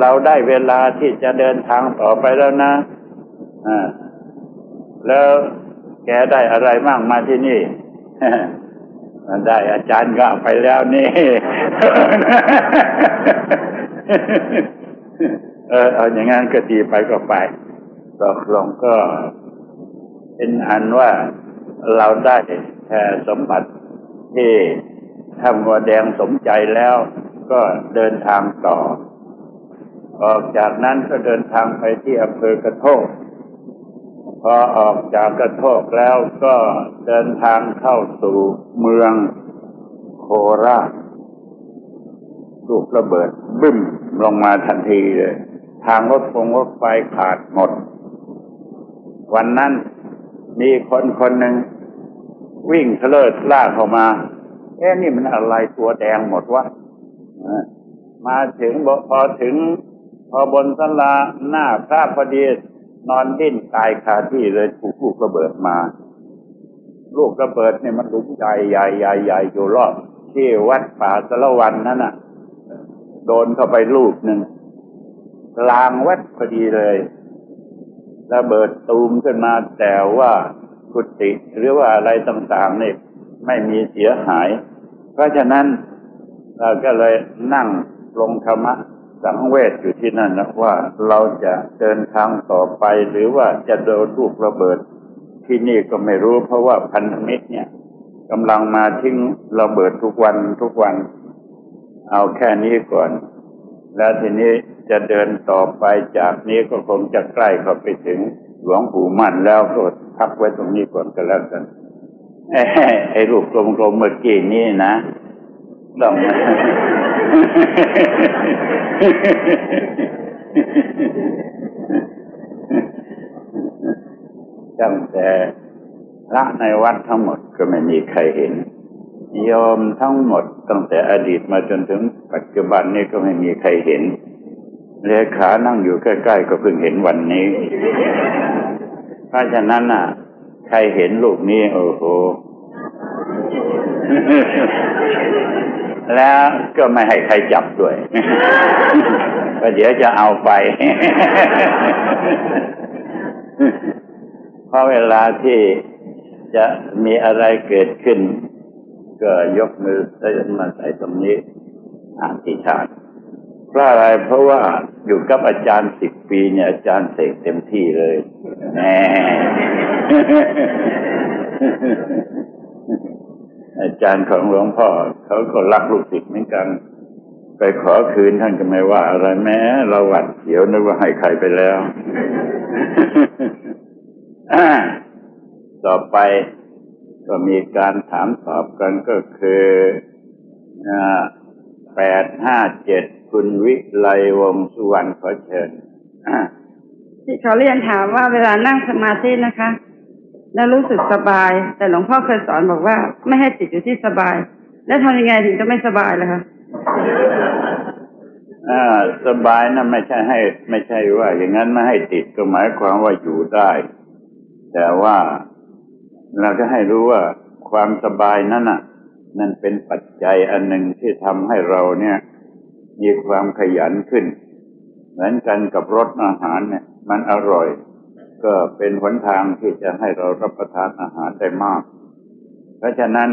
เราได้เวลาที่จะเดินทางต่อไปแล้วนะแล้วแกได้อะไรมากมาที่นี่มันได้อาจารย์ก็ไปแล้วนี่ เออเอาอย่างงั้นก็ดีไปก็ไปตกลงก็เป็นอันว่าเราได้แค่สมบัติที่ทำงัวแดงสมใจแล้วก็เดินทางต่อ ออกจากนั้นก็เดินทางไปที่อำเภอกระโทก พอออกจากกระโทกแล้วก็เดินทางเข้าสู่เมืองโคราชลูกระเบิดบึ้มลงมาทันทีเลย ทางรถฟงรถไฟขาดหมด วันนั้นมีคนคนหนึ่งวิ่งเทลิดล่าเข้ามา เอ๊ะนี่มันอะไรตัวแดงหมดวะมาถึงพอถึง พอบนสลาหน้าพระพอดีนอนดิ้นตายคาที่เลยถูกลูกระเบิดมา ลูกระเบิดเนี่ยมันลุกใหญ่ใหญ่ใหญ่ใหญ่อยู่รอบที่วัดป่าสละวันนั่นน่ะ โดนเข้าไปลูกหนึ่งลางวัดพอดีเลยระเบิดตูมขึ้นมาแต่ว่ากุฏิหรือว่าอะไรต่างๆนี่ไม่มีเสียหาย เพราะฉะนั้นเราก็เลยนั่งลงธรรมะ สังเวชอยู่ที่นั่นนะว่าเราจะเดินทางต่อไปหรือว่าจะโดนลูกระเบิด ที่นี่ก็ไม่รู้ เพราะว่าพันธมิตรเนี่ยกำลังมาทิ้งระเบิดทุกวันทุกวัน เอาแค่นี้ก่อน แล้วทีนี้จะเดินต่อไปจากนี้ก็คงจะใกล้เข้าไปถึงหลวงปู่มั่นแล้วก็พักไว้ตรงนี้ก่อนก็แล้วกันไอ้รูปกลมๆเมื่อกี้นี้นะ ต้องตั้งแต่พระในวัดทั้งหมดก็ไม่มีใครเห็นยอมทั้งหมดตั้งแต่อดีตมาจนถึงปัจจุบันนี้ก็ไม่มีใครเห็นเลขานั่งอยู่ใกล้ๆก็เพิ่งเห็นวันนี้ เพราะฉะนั้นน่ะ ใครเห็นลูกนี้ โอ้โห แล้วก็ไม่ให้ใครจับด้วยก็เดี๋ยวจะเอาไปเพราะเวลาที่จะมีอะไรเกิดขึ้น ก็ยกมือมาใส่ตรงนี้อธิษฐานเพราะอะไรเพราะว่าอยู่กับอาจารย์สิบปีเนี่ยอาจารย์เสกเต็มที่เลยแน่ อาจารย์ของหลวงพ่อเขาก็รักลูกศิษย์เหมือนกัน ไปขอคืนท่านก็ไม่ว่า อะไรแม้เราหวัดเขียวนึกว่าให้ใครไปแล้ว ต่อไปก็มีการถามตอบกันก็คือแปดห้าเจ็ดคุณวิไลวงสุวรรณขอเชิญที่เขาเรียนถามว่าเวลานั่งสมาธินะคะ แล้วรู้สึกสบาย แต่หลวงพ่อเคยสอนบอกว่า ไม่ให้ติดอยู่ที่สบาย แล้วทำยังไงถึงจะไม่สบายล่ะคะอ่าสบายนะไม่ใช่ให้ ไม่ใช่ว่า อย่างนั้นไม่ให้ติดก็หมายความว่าอยู่ได้ แต่ว่าเราจะให้รู้ว่าความสบายนั้นน่ะ นั่นเป็นปัจจัยอันหนึ่งที่ทำให้เราเนี่ย มีความขยันขึ้น เหมือนกันกับรสอาหารเนี่ย มันอร่อย ก็เป็นหนทางที่จะให้เรารับประทานอาหารได้มาก เพราะฉะนั้น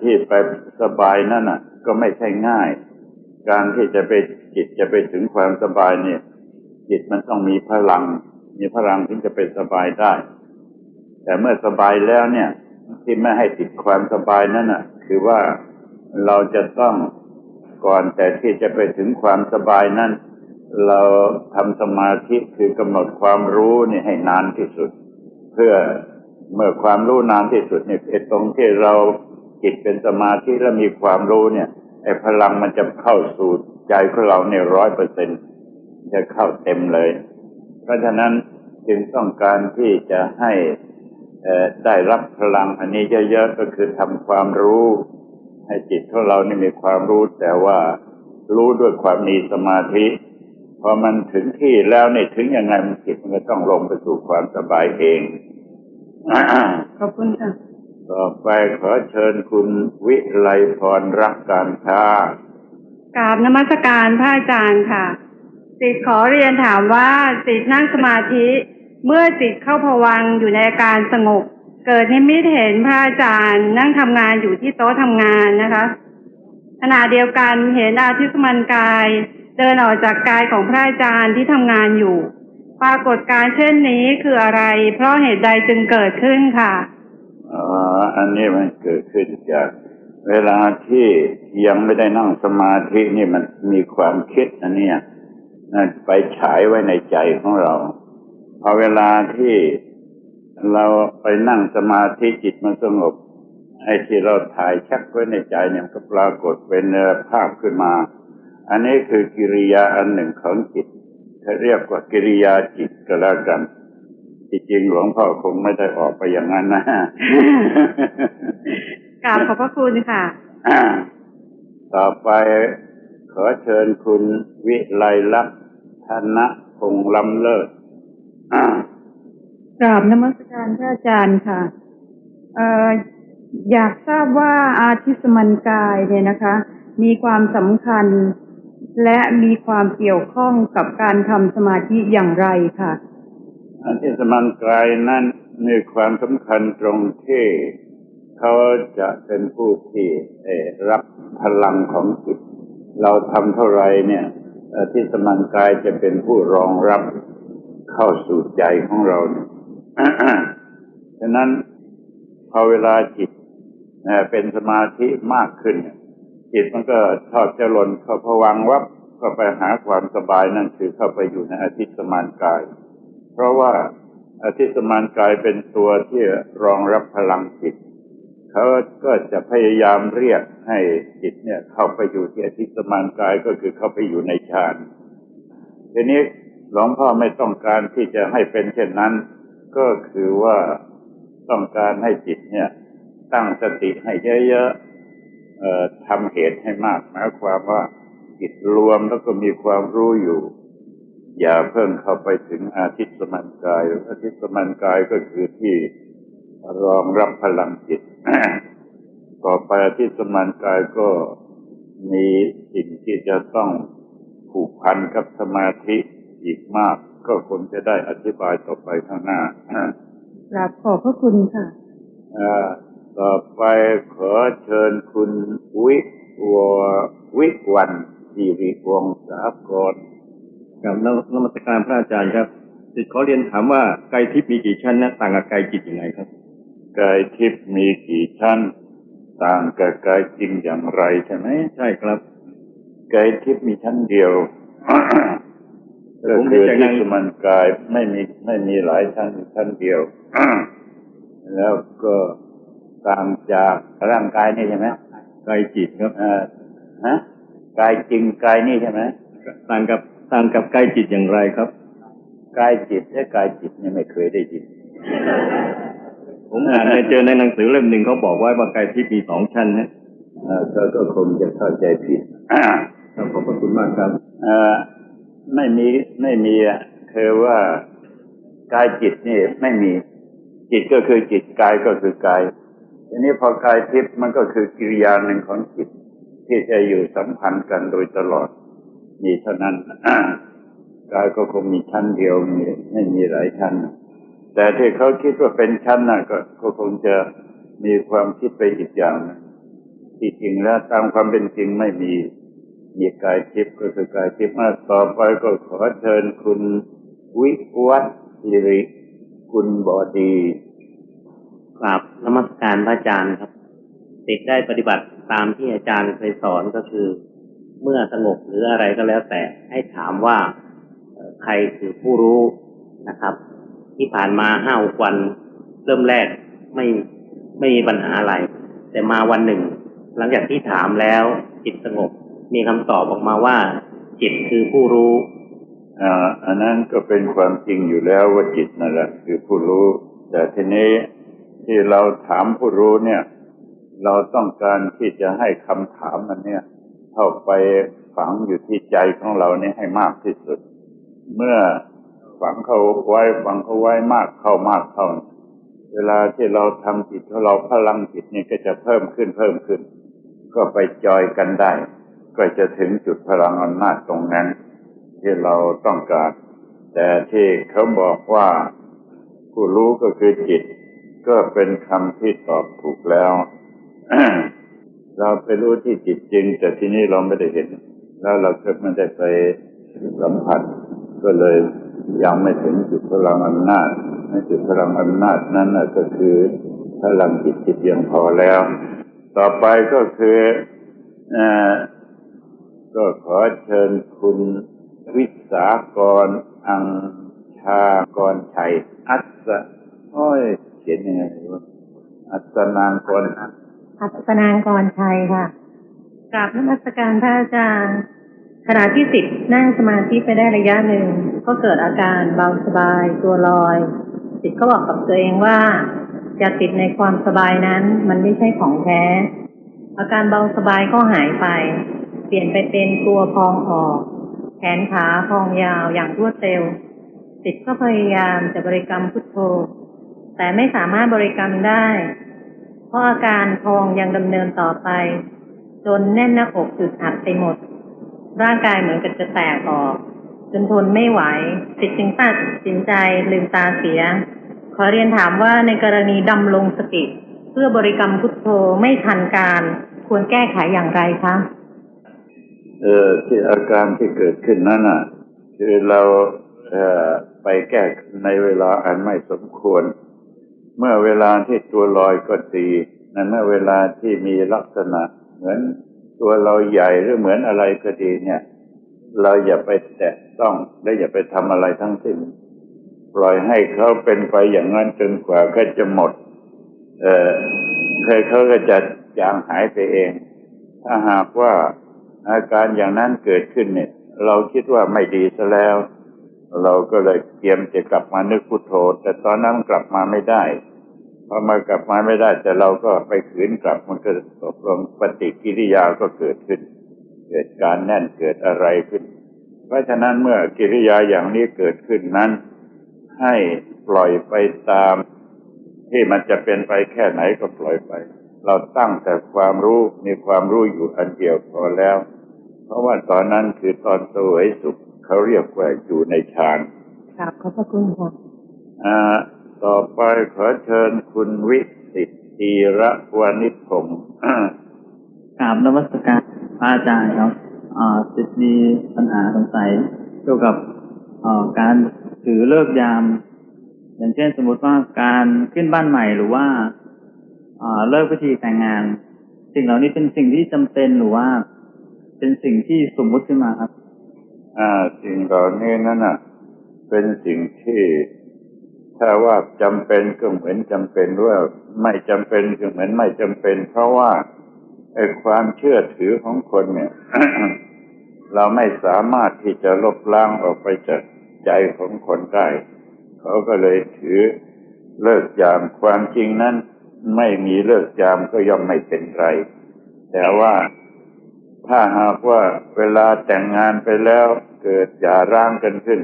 ที่ไปสบายนั่นน่ะ ก็ไม่ใช่ง่าย การที่จะไปจิตจะไปถึงความสบายเนี่ย จิตมันต้องมีพลัง มีพลังถึงจะไปสบายได้ แต่เมื่อสบายแล้วเนี่ย ที่ไม่ให้ติดความสบายนั่นน่ะ คือว่าเราจะต้องก่อนแต่ที่จะไปถึงความสบายนั้น เราทำสมาธิคือกำหนดความรู้นี่ให้นานที่สุด เพื่อเมื่อความรู้นานที่สุดเนี่ยไอ้ตรงที่เราจิตเป็นสมาธิแล้วมีความรู้เนี่ยไอ้พลังมันจะเข้าสู่ใจของเราเนี่ยร้อยเปอร์เซ็นจะเข้าเต็มเลย เพราะฉะนั้นจึงต้องการที่จะให้ได้รับพลังอันนี้เยอะๆก็คือทำความรู้ ให้จิตของเรานี่มีความรู้แต่ว่ารู้ด้วยความมีสมาธิ พอมันถึงที่แล้วนี่ถึงยังไงมันจิตมันก็ต้องลงไปสู่ความสบายเองขอบคุณค่ะต่อไปขอเชิญคุณวิไลพรรักการค้ากราบนมัสการพระอาจารย์ค่ะจิตขอเรียนถามว่าจิตนั่งสมาธิเมื่อจิตเข้าพวังอยู่ในอาการสงบ เกิดนิมิตเห็นพระอาจารย์ นั่งทำงานอยู่ที่โต๊ะทำงานนะคะขณะเดียวกันเห็นอาทิตย์มันกาย เดินออกจากกายของพระอาจารย์ที่ทำงานอยู่ ปรากฏการเช่นนี้คืออะไร เพราะเหตุใดจึงเกิดขึ้นค่ะอ๋ออันนี้มันเกิดขึ้นจาก เวลาที่ยังไม่ได้นั่งสมาธินี่มันมีความคิดอันนี้นั่นไปฉายไว้ในใจของเราพอเวลาที่เราไปนั่งสมาธิจิตมันสงบไอ้ที่เราถ่ายชักไว้ในใจเนี่ยก็ปรากฏเป็นภาพขึ้นมา อันนี้คือกิริยาอันหนึ่งของจิตเขาเรียกว่ากิริยาจิตก็แล้วกันจริงหลวงพ่อคงไม่ได้ออกไปอย่างนั้นนะกราบขอบพระคุณค่ะ ต่อไปขอเชิญคุณวิไลลักษณ์ธนพงลำเลิศกราบนมัสการพระอาจารย์ค่ะเอออยากทราบว่าอาทิสมันกายเนี่ยนะคะ มีความสำคัญ และมีความเกี่ยวข้องกับการทำสมาธิอย่างไรค่ะอาทิสมันกายนั้นมีความสำคัญตรงที่เขาจะเป็นผู้ที่รับพลังของจิต เราทำเท่าไรเนี่ยอาทิสมันกายจะเป็นผู้รองรับเข้าสู่ใจของเราเนี่ยฉะนั้นพอเวลาจิตเป็นสมาธิมากขึ้น จิตมันก็ชอบจะหล่นเข้าพวังวับก็ไปหาความสบายนั่นคือเข้าไปอยู่ในอาทิตย์สมานกาย เพราะว่าอาทิตย์สมานกายเป็นตัวที่รองรับพลังจิตเขาก็จะพยายามเรียกให้จิตเนี่ยเข้าไปอยู่ที่อาทิตย์สมานกายก็คือเข้าไปอยู่ในฌานทีนี้หลวงพ่อไม่ต้องการที่จะให้เป็นเช่นนั้น ก็คือว่าต้องการให้จิตเนี่ย ตั้งสติให้เยอะๆ ทำเหตุให้มากหมายความว่าจิตรวมแล้วก็มีความรู้อยู่ อย่าเพิ่งเข้าไปถึงอาทิตย์สมันกายอาทิตย์สมันกายก็คือที่รองรับพลังจิตกต่อไปอาทิตย์สมานกายก็มีสิ่งที่จะต้องผูกพันกับสมาธิอีกมาก ก็คงจะได้อธิบายต่อไปข้างหน้ากราบขอบพระคุณค่ะอ่า ต่อไปขอเชิญคุณวิววิวันสิริวงศากรกับนนมัสการพระอาจารย์ครับสิทธิ์ขอเรียนถามว่าไกรทิพย์มีกี่ชั้นนะต่างกับไกรจิตยังไงครับกายทิพย์มีกี่ชั้น ต่างกับกายจริงอย่างไรใช่ไหมใช่ครับกายทิพย์มีชั้นเดียวก็ผมคือเรียนจากที่นางสมันกายไม่มีไม่มีหลายชั้นมีชั้นเดียว แล้วก็ ต่างจากร่างกายนี่ใช่ไหมไกรจิตครับอ่าฮะกายจริงกายนี่ใช่ไหมต่างกับต่างกับไกรจิตอย่างไรครับกายจิตและกายจิตเนี่ยไม่เคยได้ยินผมอ่านในเจอในหนังสือเล่มหนึ่งเขาบอกไว้ว่าไกรทิพย์มีสองชั้นนะอ่าก็ก็คงจะเข้าใจผิดครับขอบพระคุณมากครับอ่าไม่มีไม่มีอะคือว่ากายจิตนี่ไม่มีจิตก็คือจิตกายก็คือกาย ทีนี้พอกายทิพย์มันก็คือกิริยาหนึ่งของจิต ที่จะอยู่สัมพันธ์กันโดยตลอดมีเท่านั้นกายก็คงมีชั้นเดียวมีไม่มีหลายชั้น แต่ที่เขาคิดว่าเป็นชั้นน่ะก็คงจะมีความคิดไปอีกอย่างที่จริงแล้วตามความเป็นจริงไม่มีมีกายทิพย์ก็คือกายทิพย์มาต่อไปก็ขอเชิญคุณวิวัฒสิริคุณบอดี กราบนมัสการพระอาจารย์ครับ เด็กได้ปฏิบัติตามที่อาจารย์เคยสอนก็คือ เมื่อสงบหรืออะไรก็แล้วแต่ให้ถามว่าใครคือผู้รู้นะครับ ที่ผ่านมาห้าวันเริ่มแรกไม่ไม่มีปัญหาอะไร แต่มาวันหนึ่ง หลังจากที่ถามแล้วจิตสงบ มีคำตอบออกมาว่า จิตคือผู้รู้อ่าอันนั้นก็เป็นความจริงอยู่แล้วว่าจิตนั่นแหละคือผู้รู้ แต่ทีนี้ ที่เราถามผู้รู้เนี่ย เราต้องการที่จะให้คำถามมันเนี่ย เข้าไปฝังอยู่ที่ใจของเราเนี่ยให้มากที่สุด เมื่อฝังเขาไว้ฝังเขาไว้มากเข้ามากเข้า เวลาที่เราทำจิตของเราพลังจิตนี่ก็จะเพิ่มขึ้นเพิ่มขึ้น ก็ไปจอยกันได้ ก็จะถึงจุดพลังอำนาจตรงนั้น ที่เราต้องการ แต่ที่เขาบอกว่า ผู้รู้ก็คือจิต ก็เป็นคำที่ตอบถูกแล้ว เราไปรู้ที่จิตจริง แต่ที่นี้เราไม่ได้เห็น แล้วเราก็ไม่ได้ไปสัมผัส ก็เลยยังไม่ถึงจุดพลังอำนาจในจุดพลังอำนาจนั้นก็คือพลังจิตจิตเพียงพอแล้ว ต่อไปก็คืออก็ขอเชิญคุณวิสากรอังชากรชัยอัศโอ้ย ขียนยังไงอัศนางกรอัศนางกรชัยค่ะกราบนมัสการพระอาจารย์ขณะที่สิทธิ์นั่งสมาธิไปได้ระยะหนึ่ง ก็เกิดอาการเบาสบายตัวลอยสิทธิ์ก็บอกกับตัวเองว่าจะติดในความสบายนั้น มันไม่ใช่ของแท้ อาการเบาสบายก็หายไป เปลี่ยนไปเป็นตัวพองออก แขนขาพองยาวอย่างรวดเร็วสิทธิ์ก็พยายามจะบริกรรมพุทโธ แต่ไม่สามารถบริกรรมได้ เพราะอาการพองยังดำเนินต่อไป จนแน่นหน้าอกอึดอัดไปหมด ร่างกายเหมือนกับจะแตกออก จนทนไม่ไหวจิตจึงตัดสินใจลืมตาเสีย ขอเรียนถามว่าในกรณีดำลงสติ เพื่อบริกรรมพุทโธไม่ทันการควรแก้ไขอย่างไรคะ เออที่อาการที่เกิดขึ้นนั้นน่ะ คือเราเออไปแก้ในเวลาอันไม่สมควร เมื่อเวลาที่ตัวลอยก็ดีนั่นเมื่อเวลาที่มีลักษณะ เหมือนตัวเราใหญ่หรือเหมือนอะไรก็ดีเนี่ย เราอย่าไปแตะต้องและอย่าไปทำอะไรทั้งสิ้น ปล่อยให้เขาเป็นไปอย่างนั้นจนกว่าเขาจะหมด เอ่อเคยเขาก็จะจางหายไปเอง ถ้าหากว่าอาการอย่างนั้นเกิดขึ้นเนี่ย เราคิดว่าไม่ดีซะแล้ว เราก็เลยเตรียมจะกลับมานึกพุทโธแต่ตอนนั้นกลับมาไม่ได้ พอมากลับมาไม่ได้ แต่เราก็ไปขืนกลับมันก็ตกลงปฏิกิริยาก็เกิดขึ้น เกิดการแน่นเกิดอะไรขึ้น เพราะฉะนั้นเมื่อกิริยาอย่างนี้เกิดขึ้นนั้น ให้ปล่อยไปตาม ที่มันจะเป็นไปแค่ไหนก็ปล่อยไป เราตั้งแต่ความรู้มีความรู้อยู่อันเดียวพอแล้ว เพราะว่าตอนนั้นคือตอนสวยสุขเขาเรียกว่าอยู่ในฌานครับขอบพระคุณค่ะอ่า ต่อไปขอเชิญคุณวิสิตธีระวานิพงศ์กราบนวัตการพระอาจารย์ครับอ่าจิตมีปัญหาสงสัยเกี่ยวกับอ่าการถือเลิกยาม อย่างเช่นสมมติว่าการขึ้นบ้านใหม่หรือว่าอ่าเลิกพิธีแต่งงาน สิ่งเหล่านี้เป็นสิ่งที่จำเป็นหรือว่า เป็นสิ่งที่สมมุติขึ้นมาครับ อ่า สิ่งเหล่านี้นั่นน่ะ เป็นสิ่งที่ ถ้าว่าจำเป็นก็เหมือนจำเป็นว่าไม่จำเป็นก็เหมือนไม่จำเป็น เพราะว่าไอ้ความเชื่อถือของคนเนี่ย เราไม่สามารถที่จะลบล้างออกไปจากใจของคนได้ เขาก็เลยถือเลิกยามความจริงนั้น ไม่มีเลิกยามก็ย่อมไม่เป็นไร แต่ว่าถ้าหากว่าเวลาแต่งงานไปแล้วเกิดหย่าร้างกันขึ้น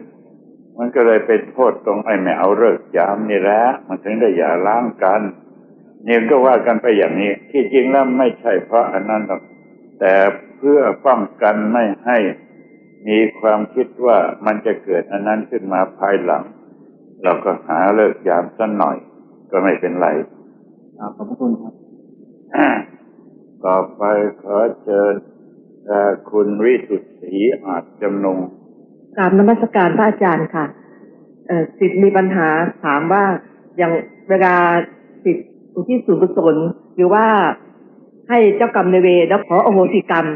มันก็เลยเป็นโทษตรงไอ้ไม่เอาเลิกยามนี่แหละมันถึงได้หย่าร้างกันเนี่ยก็ว่ากันไปอย่างนี้ ที่จริงแล้วไม่ใช่เพราะอันนั้นหรอกแต่เพื่อป้องกันไม่ให้มีความคิดว่ามันจะเกิดอันนั้นขึ้นมาภายหลัง เราก็หาเลิกยามสักหน่อย ก็ไม่เป็นไรครับขอบพระคุณครับ ต่อไปขอเชิญเอ่อคุณวิสุทธิ์ศรีอาจจำนง กราบนมัสการพระอาจารย์ค่ะเอ่อสิทธิ์มีปัญหาถามว่าอย่างเวลาสิทธิ์อุที่ส่วนกุศลหรือว่าให้เจ้ากรรมในเวรแล้วขอโอโหสิกรรม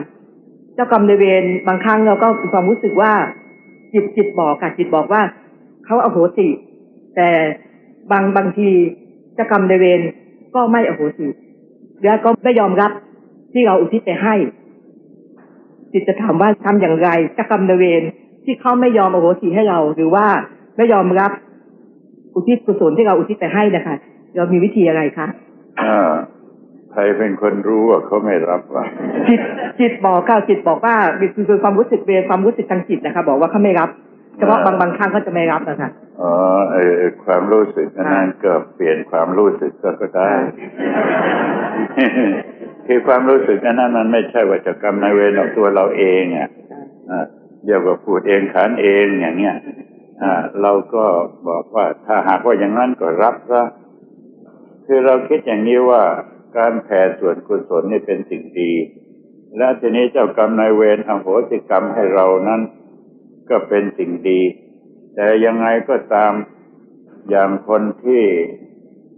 เจ้ากรรมในเวรบางครั้งเราก็มีความรู้สึกว่า จิตจิตบอกค่ะจิตบอกว่าเขาอโหสิแต่บางบางทีเจ้ากรรมในเวรก็ไม่อโหสิแล้วก็ไม่ยอมรับที่เราอุทิศไปให้จิตจะถามว่าทำอย่างไรเจ้ากรรมในเวร ที่เขาไม่ยอมอโหสิให้เรา หรือว่าไม่ยอมรับอุทิศกุศลที่เราอุทิศไปให้นะคะเรามีวิธีอะไรคะอ่าใครเป็นคนรู้ว่าเขาไม่รับว่าจิตจิตบอกก้าจิตบอกว่าคือคือความรู้สึกเป็นความรู้สึกทางจิตนะคะ บอกว่าเขาไม่รับเฉพาะบางบางครั้งเขาจะไม่รับนะคะอ๋อไอ้ไอ้ความรู้สึกอันนั้นก็เปลี่ยนความรู้สึกก็ก็ได้คือความรู้สึกอันนั้นมันไม่ใช่ว่าจะกรรมนายเวรของตัวเราเองอะอ่า เรียวกว่าพูดเองขานเองอย่างเงี้ยอ่าเราก็บอกว่าถ้าหากว่าอย่างนั้นก็รับซะคือเราคิดอย่างนี้ว่าการแผ่ส่วนกุศลนี่เป็นสิ่งดี และทีนี้เจ้ากรรมนายเวรอโหสิกรรมให้เรานั้น ก็เป็นสิ่งดี แต่ยังไงก็ตามอย่างคนที่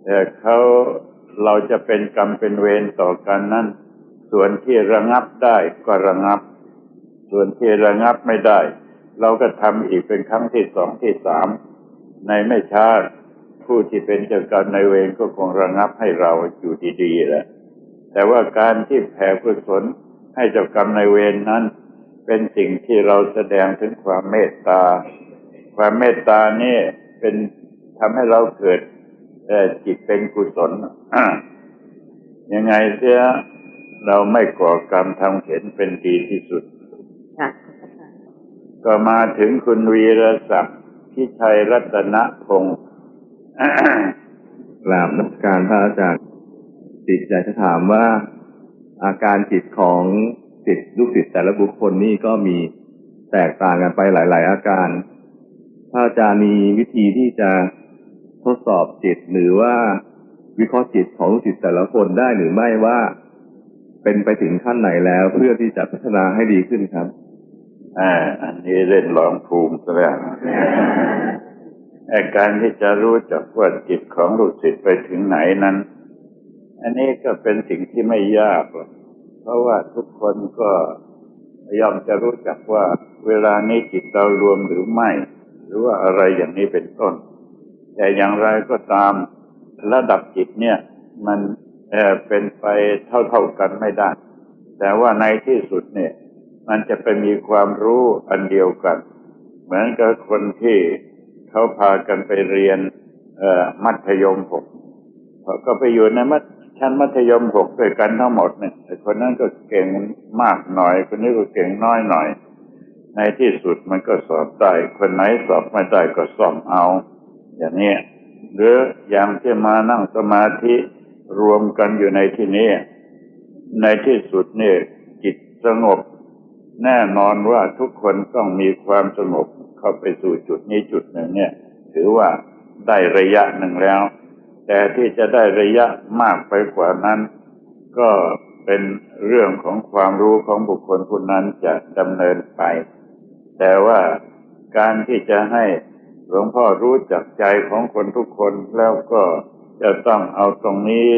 เเขาเราจะเป็นกรรมเป็นเวรต่อกันนั้น ส่วนที่ระงับได้ก็ระงับ ส่วนที่ระงับไม่ได้ เราก็ทำอีกเป็นครั้งที่สองที่สามในไม่ช้าผู้ที่เป็นเจ้ากรรมในเวรก็คงระงับให้เราอยู่ดีๆแหละแต่ว่าการที่แผ่กุศลให้เจ้ากรรมในเวรนั้น เป็นสิ่งที่เราแสดงถึงความเมตตา ความเมตตานี่เป็นทำให้เราเกิดจิตเป็นกุศลยังไงเสียเราไม่ก่อกรรมทำเห็นเป็นดีที่สุด ก็มาถึงคุณวีรศักดิ์พิชัยรัตนพงศ์กราบนักการพระอาจารย์จิตอยากจะถามว่าอาการจิตของจิตลูกศิษย์แต่ละบุคคลนี่ก็มีแตกต่างกันไปหลาย ๆ อาการ พระอาจารย์มีวิธีที่จะทดสอบจิตหรือว่าวิเคราะห์จิตของลูกศิษย์แต่ละคนได้หรือไม่ว่า เป็นไปถึงขั้นไหนแล้วเพื่อที่จะพัฒนาให้ดีขึ้นครับ อ่าอันนี้เล่นลองภูมิซะแล้วอ้การที่จะรู้จักว่าจิตของลูกศิษย์ไปถึงไหนนั้น อันนี้ก็เป็นสิ่งที่ไม่ยากหรอก เพราะว่าทุกคนก็ย่อมจะรู้จักว่าเวลานี้จิตเรารวมหรือไม่ หรือว่าอะไรอย่างนี้เป็นต้น แต่อย่างไรก็ตามระดับจิตเนี่ย มันเออเป็นไปเท่าๆกันไม่ได้ แต่ว่าในที่สุดเนี่ย มันจะไปมีความรู้อันเดียวกัน เหมือนกับคนที่เขาพากันไปเรียนมัธยมหกเขาก็ไปอยู่ในมัธชั้นมัธยมหกด้วยกันทั้งหมดเนี่ยคนนั้นก็เก่งมากหน่อย คนนี้ก็เก่งน้อยหน่อย ในที่สุดมันก็สอบได้คนไหนสอบไม่ได้ก็ซ่อมเอา อย่างนี้หรืออย่างที่มานั่งสมาธิรวมกันอยู่ในที่นี้ ในที่สุดเนี่ยจิตสงบ แน่นอนว่าทุกคนต้องมีความสงบเข้าไปสู่จุดนี้จุดหนึ่งเนี่ย ถือว่าได้ระยะหนึ่งแล้ว แต่ที่จะได้ระยะมากไปกว่านั้น ก็เป็นเรื่องของความรู้ของบุคคลผู้นั้นจะดำเนินไป แต่ว่าการที่จะให้หลวงพ่อรู้จักใจของคนทุกคนแล้วก็จะต้องเอาตรงนี้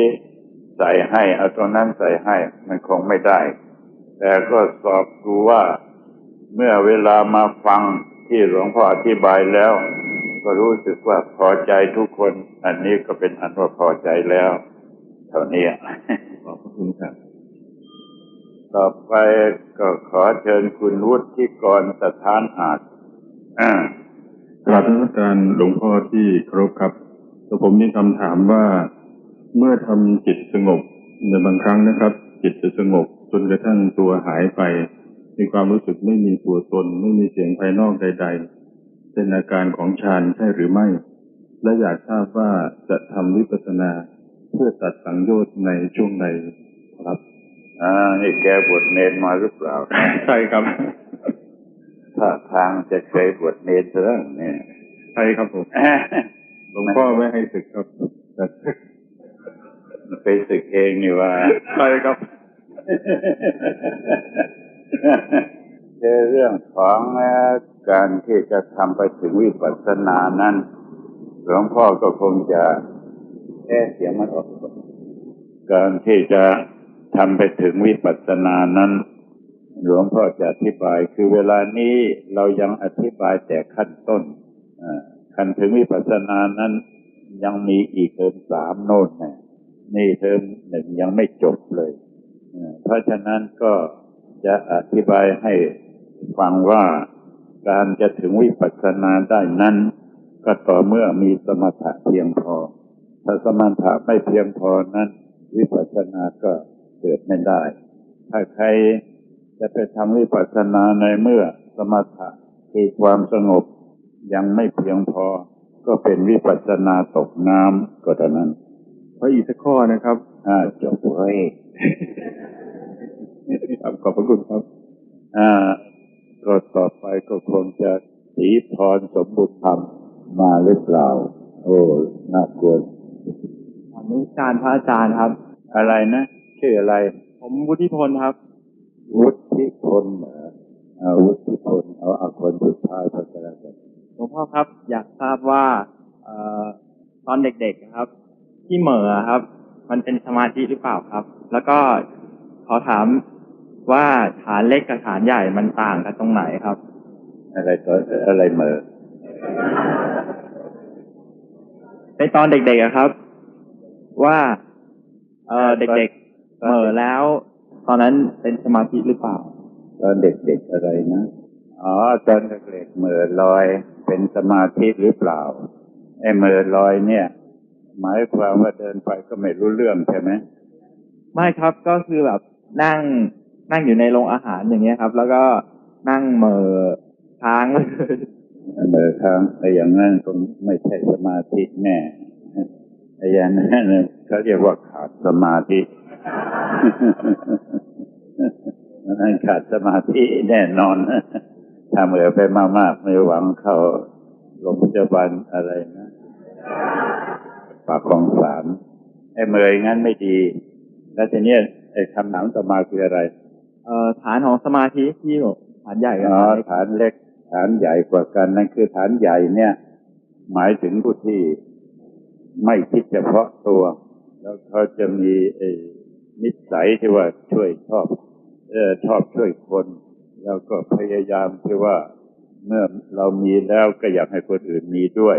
ใส่ให้ เอาตรงนั้นใส่ให้ มันคงไม่ได้ แต่ก็สอบดูว่า เมื่อเวลามาฟังที่หลวงพ่ออธิบายแล้ว ก็รู้สึกว่าพอใจทุกคน อันนี้ก็เป็นอันว่าพอใจแล้ว เท่านี้ขอบคุณครับ ต่อไปก็ขอเชิญคุณวุฒิกรสถานอาจอ่ากราบนมัสการหลวงพ่อที่เคารพครับแต่ผมมีคำถามว่าเมื่อทำจิตสงบในบางครั้งนะครับ จิตจะสงบ จนกระทั่งตัวหายไป มีความรู้สึกไม่มีตัวตน ไม่มีเสียงภายนอกใด ๆ เป็นอาการของฌานใช่หรือไม่ และอยากทราบว่าจะทำวิปัสสนาเพื่อตัดสังโยชน์ในช่วงใดครับอ่านี่แกบวชเนนมาหรือเปล่า ใช่ครับถ้าทางจะเคยบวชเนนเรื่องเนี่ยใช่ครับผมหลวงพ่อไม่ให้ศึกครับแต่ไปศึกเองนี่ว่าใช่ครับ คือเรื่องของการที่จะทำไปถึงวิปัสสนานั้นหลวงพ่อก็คงจะแค่เสียงมันออกการที่จะทำไปถึงวิปัสสนานั้น หลวงพ่อจะอธิบายคือเวลานี้เรายังอธิบายแต่ขั้นต้นขั้นถึงวิปัสสนานั้นยังมีอีกเทอมสามโน่นน่นี่เทอมหนึ่งยังไม่จบเลย เพราะฉะนั้นก็จะอธิบายให้ฟังว่าการจะถึงวิปัสสนาได้นั้น ก็ต่อเมื่อมีสมถะเพียงพอ ถ้าสมถะไม่เพียงพอนั้น วิปัสสนาก็เกิดไม่ได้ ถ้าใครจะไปทำวิปัสสนาในเมื่อสมถะคือความสงบยังไม่เพียงพอ ก็เป็นวิปัสสนาตกน้ำก็เท่านั้นขออีกสักข้อนะครับ อ่าจบไว้ ครับขอบพระคุณครับอ่าก็ต่อไปก็คงจะสีพรสมบุญธรรมมาหรือเปล่า โอ้น่ากลัวอนุการพระอาจารย์ครับ อะไรนะชื่ออะไร ผมวุฒิพลครับ วุฒิพลเหรอเอาวุฒิพลเอาเอาคนสุดท้ายก็แล้วกันหลวงพ่อครับ อยากทราบว่าเอ่อตอนเด็กๆครับ ที่เหม่อครับ มันเป็นสมาธิหรือเปล่าครับ แล้วก็ขอถามว่าฐานเล็กกับฐานใหญ่มันต่างกันตรงไหนครับ อะไรตัวอะไรเหมอในตอนเด็กๆอะครับ ว่า เออเด็กๆเหม่อแล้ว ตอนนั้นเป็นสมาธิหรือเปล่า ตอนเด็กๆอะไรนะอ๋อตอนเด็กๆเหม่อลอยเป็นสมาธิหรือเปล่าไอ้เหม่อลอยเนี่ย หมายความว่าเดินไปก็ไม่รู้เรื่องใช่ไหมไม่ครับก็คือแบบนั่งนั่งอยู่ในโรงอาหารอย่างเงี้ยครับ แล้วก็นั่งเหม่อค้างเหม่อครั้งไอ้อย่างนั้นคงไม่ใช่สมาธิแน่ไอ้อย่างนั้นน่ะเขาเรียกว่าขาดสมาธินั่นขาดสมาธิแน่นอนถ้าเหม่อไปมากๆไม่หวังเข้าโรงพยาบาลอะไรนะ ปากของสารไอ้เหม่ออย่างนั้นไม่ดี แล้วทีเนี้ยไอ้คำถามต่อมาคืออะไร เอ่อฐานของสมาธิที่ฐานใหญ่กับอ๋อฐานเล็กฐานเล็กฐานใหญ่กว่ากันนั่นคือฐานใหญ่เนี่ย หมายถึงผู้ที่ไม่คิดเฉพาะตัว แล้วเขาจะมีไอ้นิสัยที่ว่าช่วยชอบเออชอบช่วยคน แล้วก็พยายามที่ว่าเมื่อเรามีแล้วก็อยากให้คนอื่นมีด้วย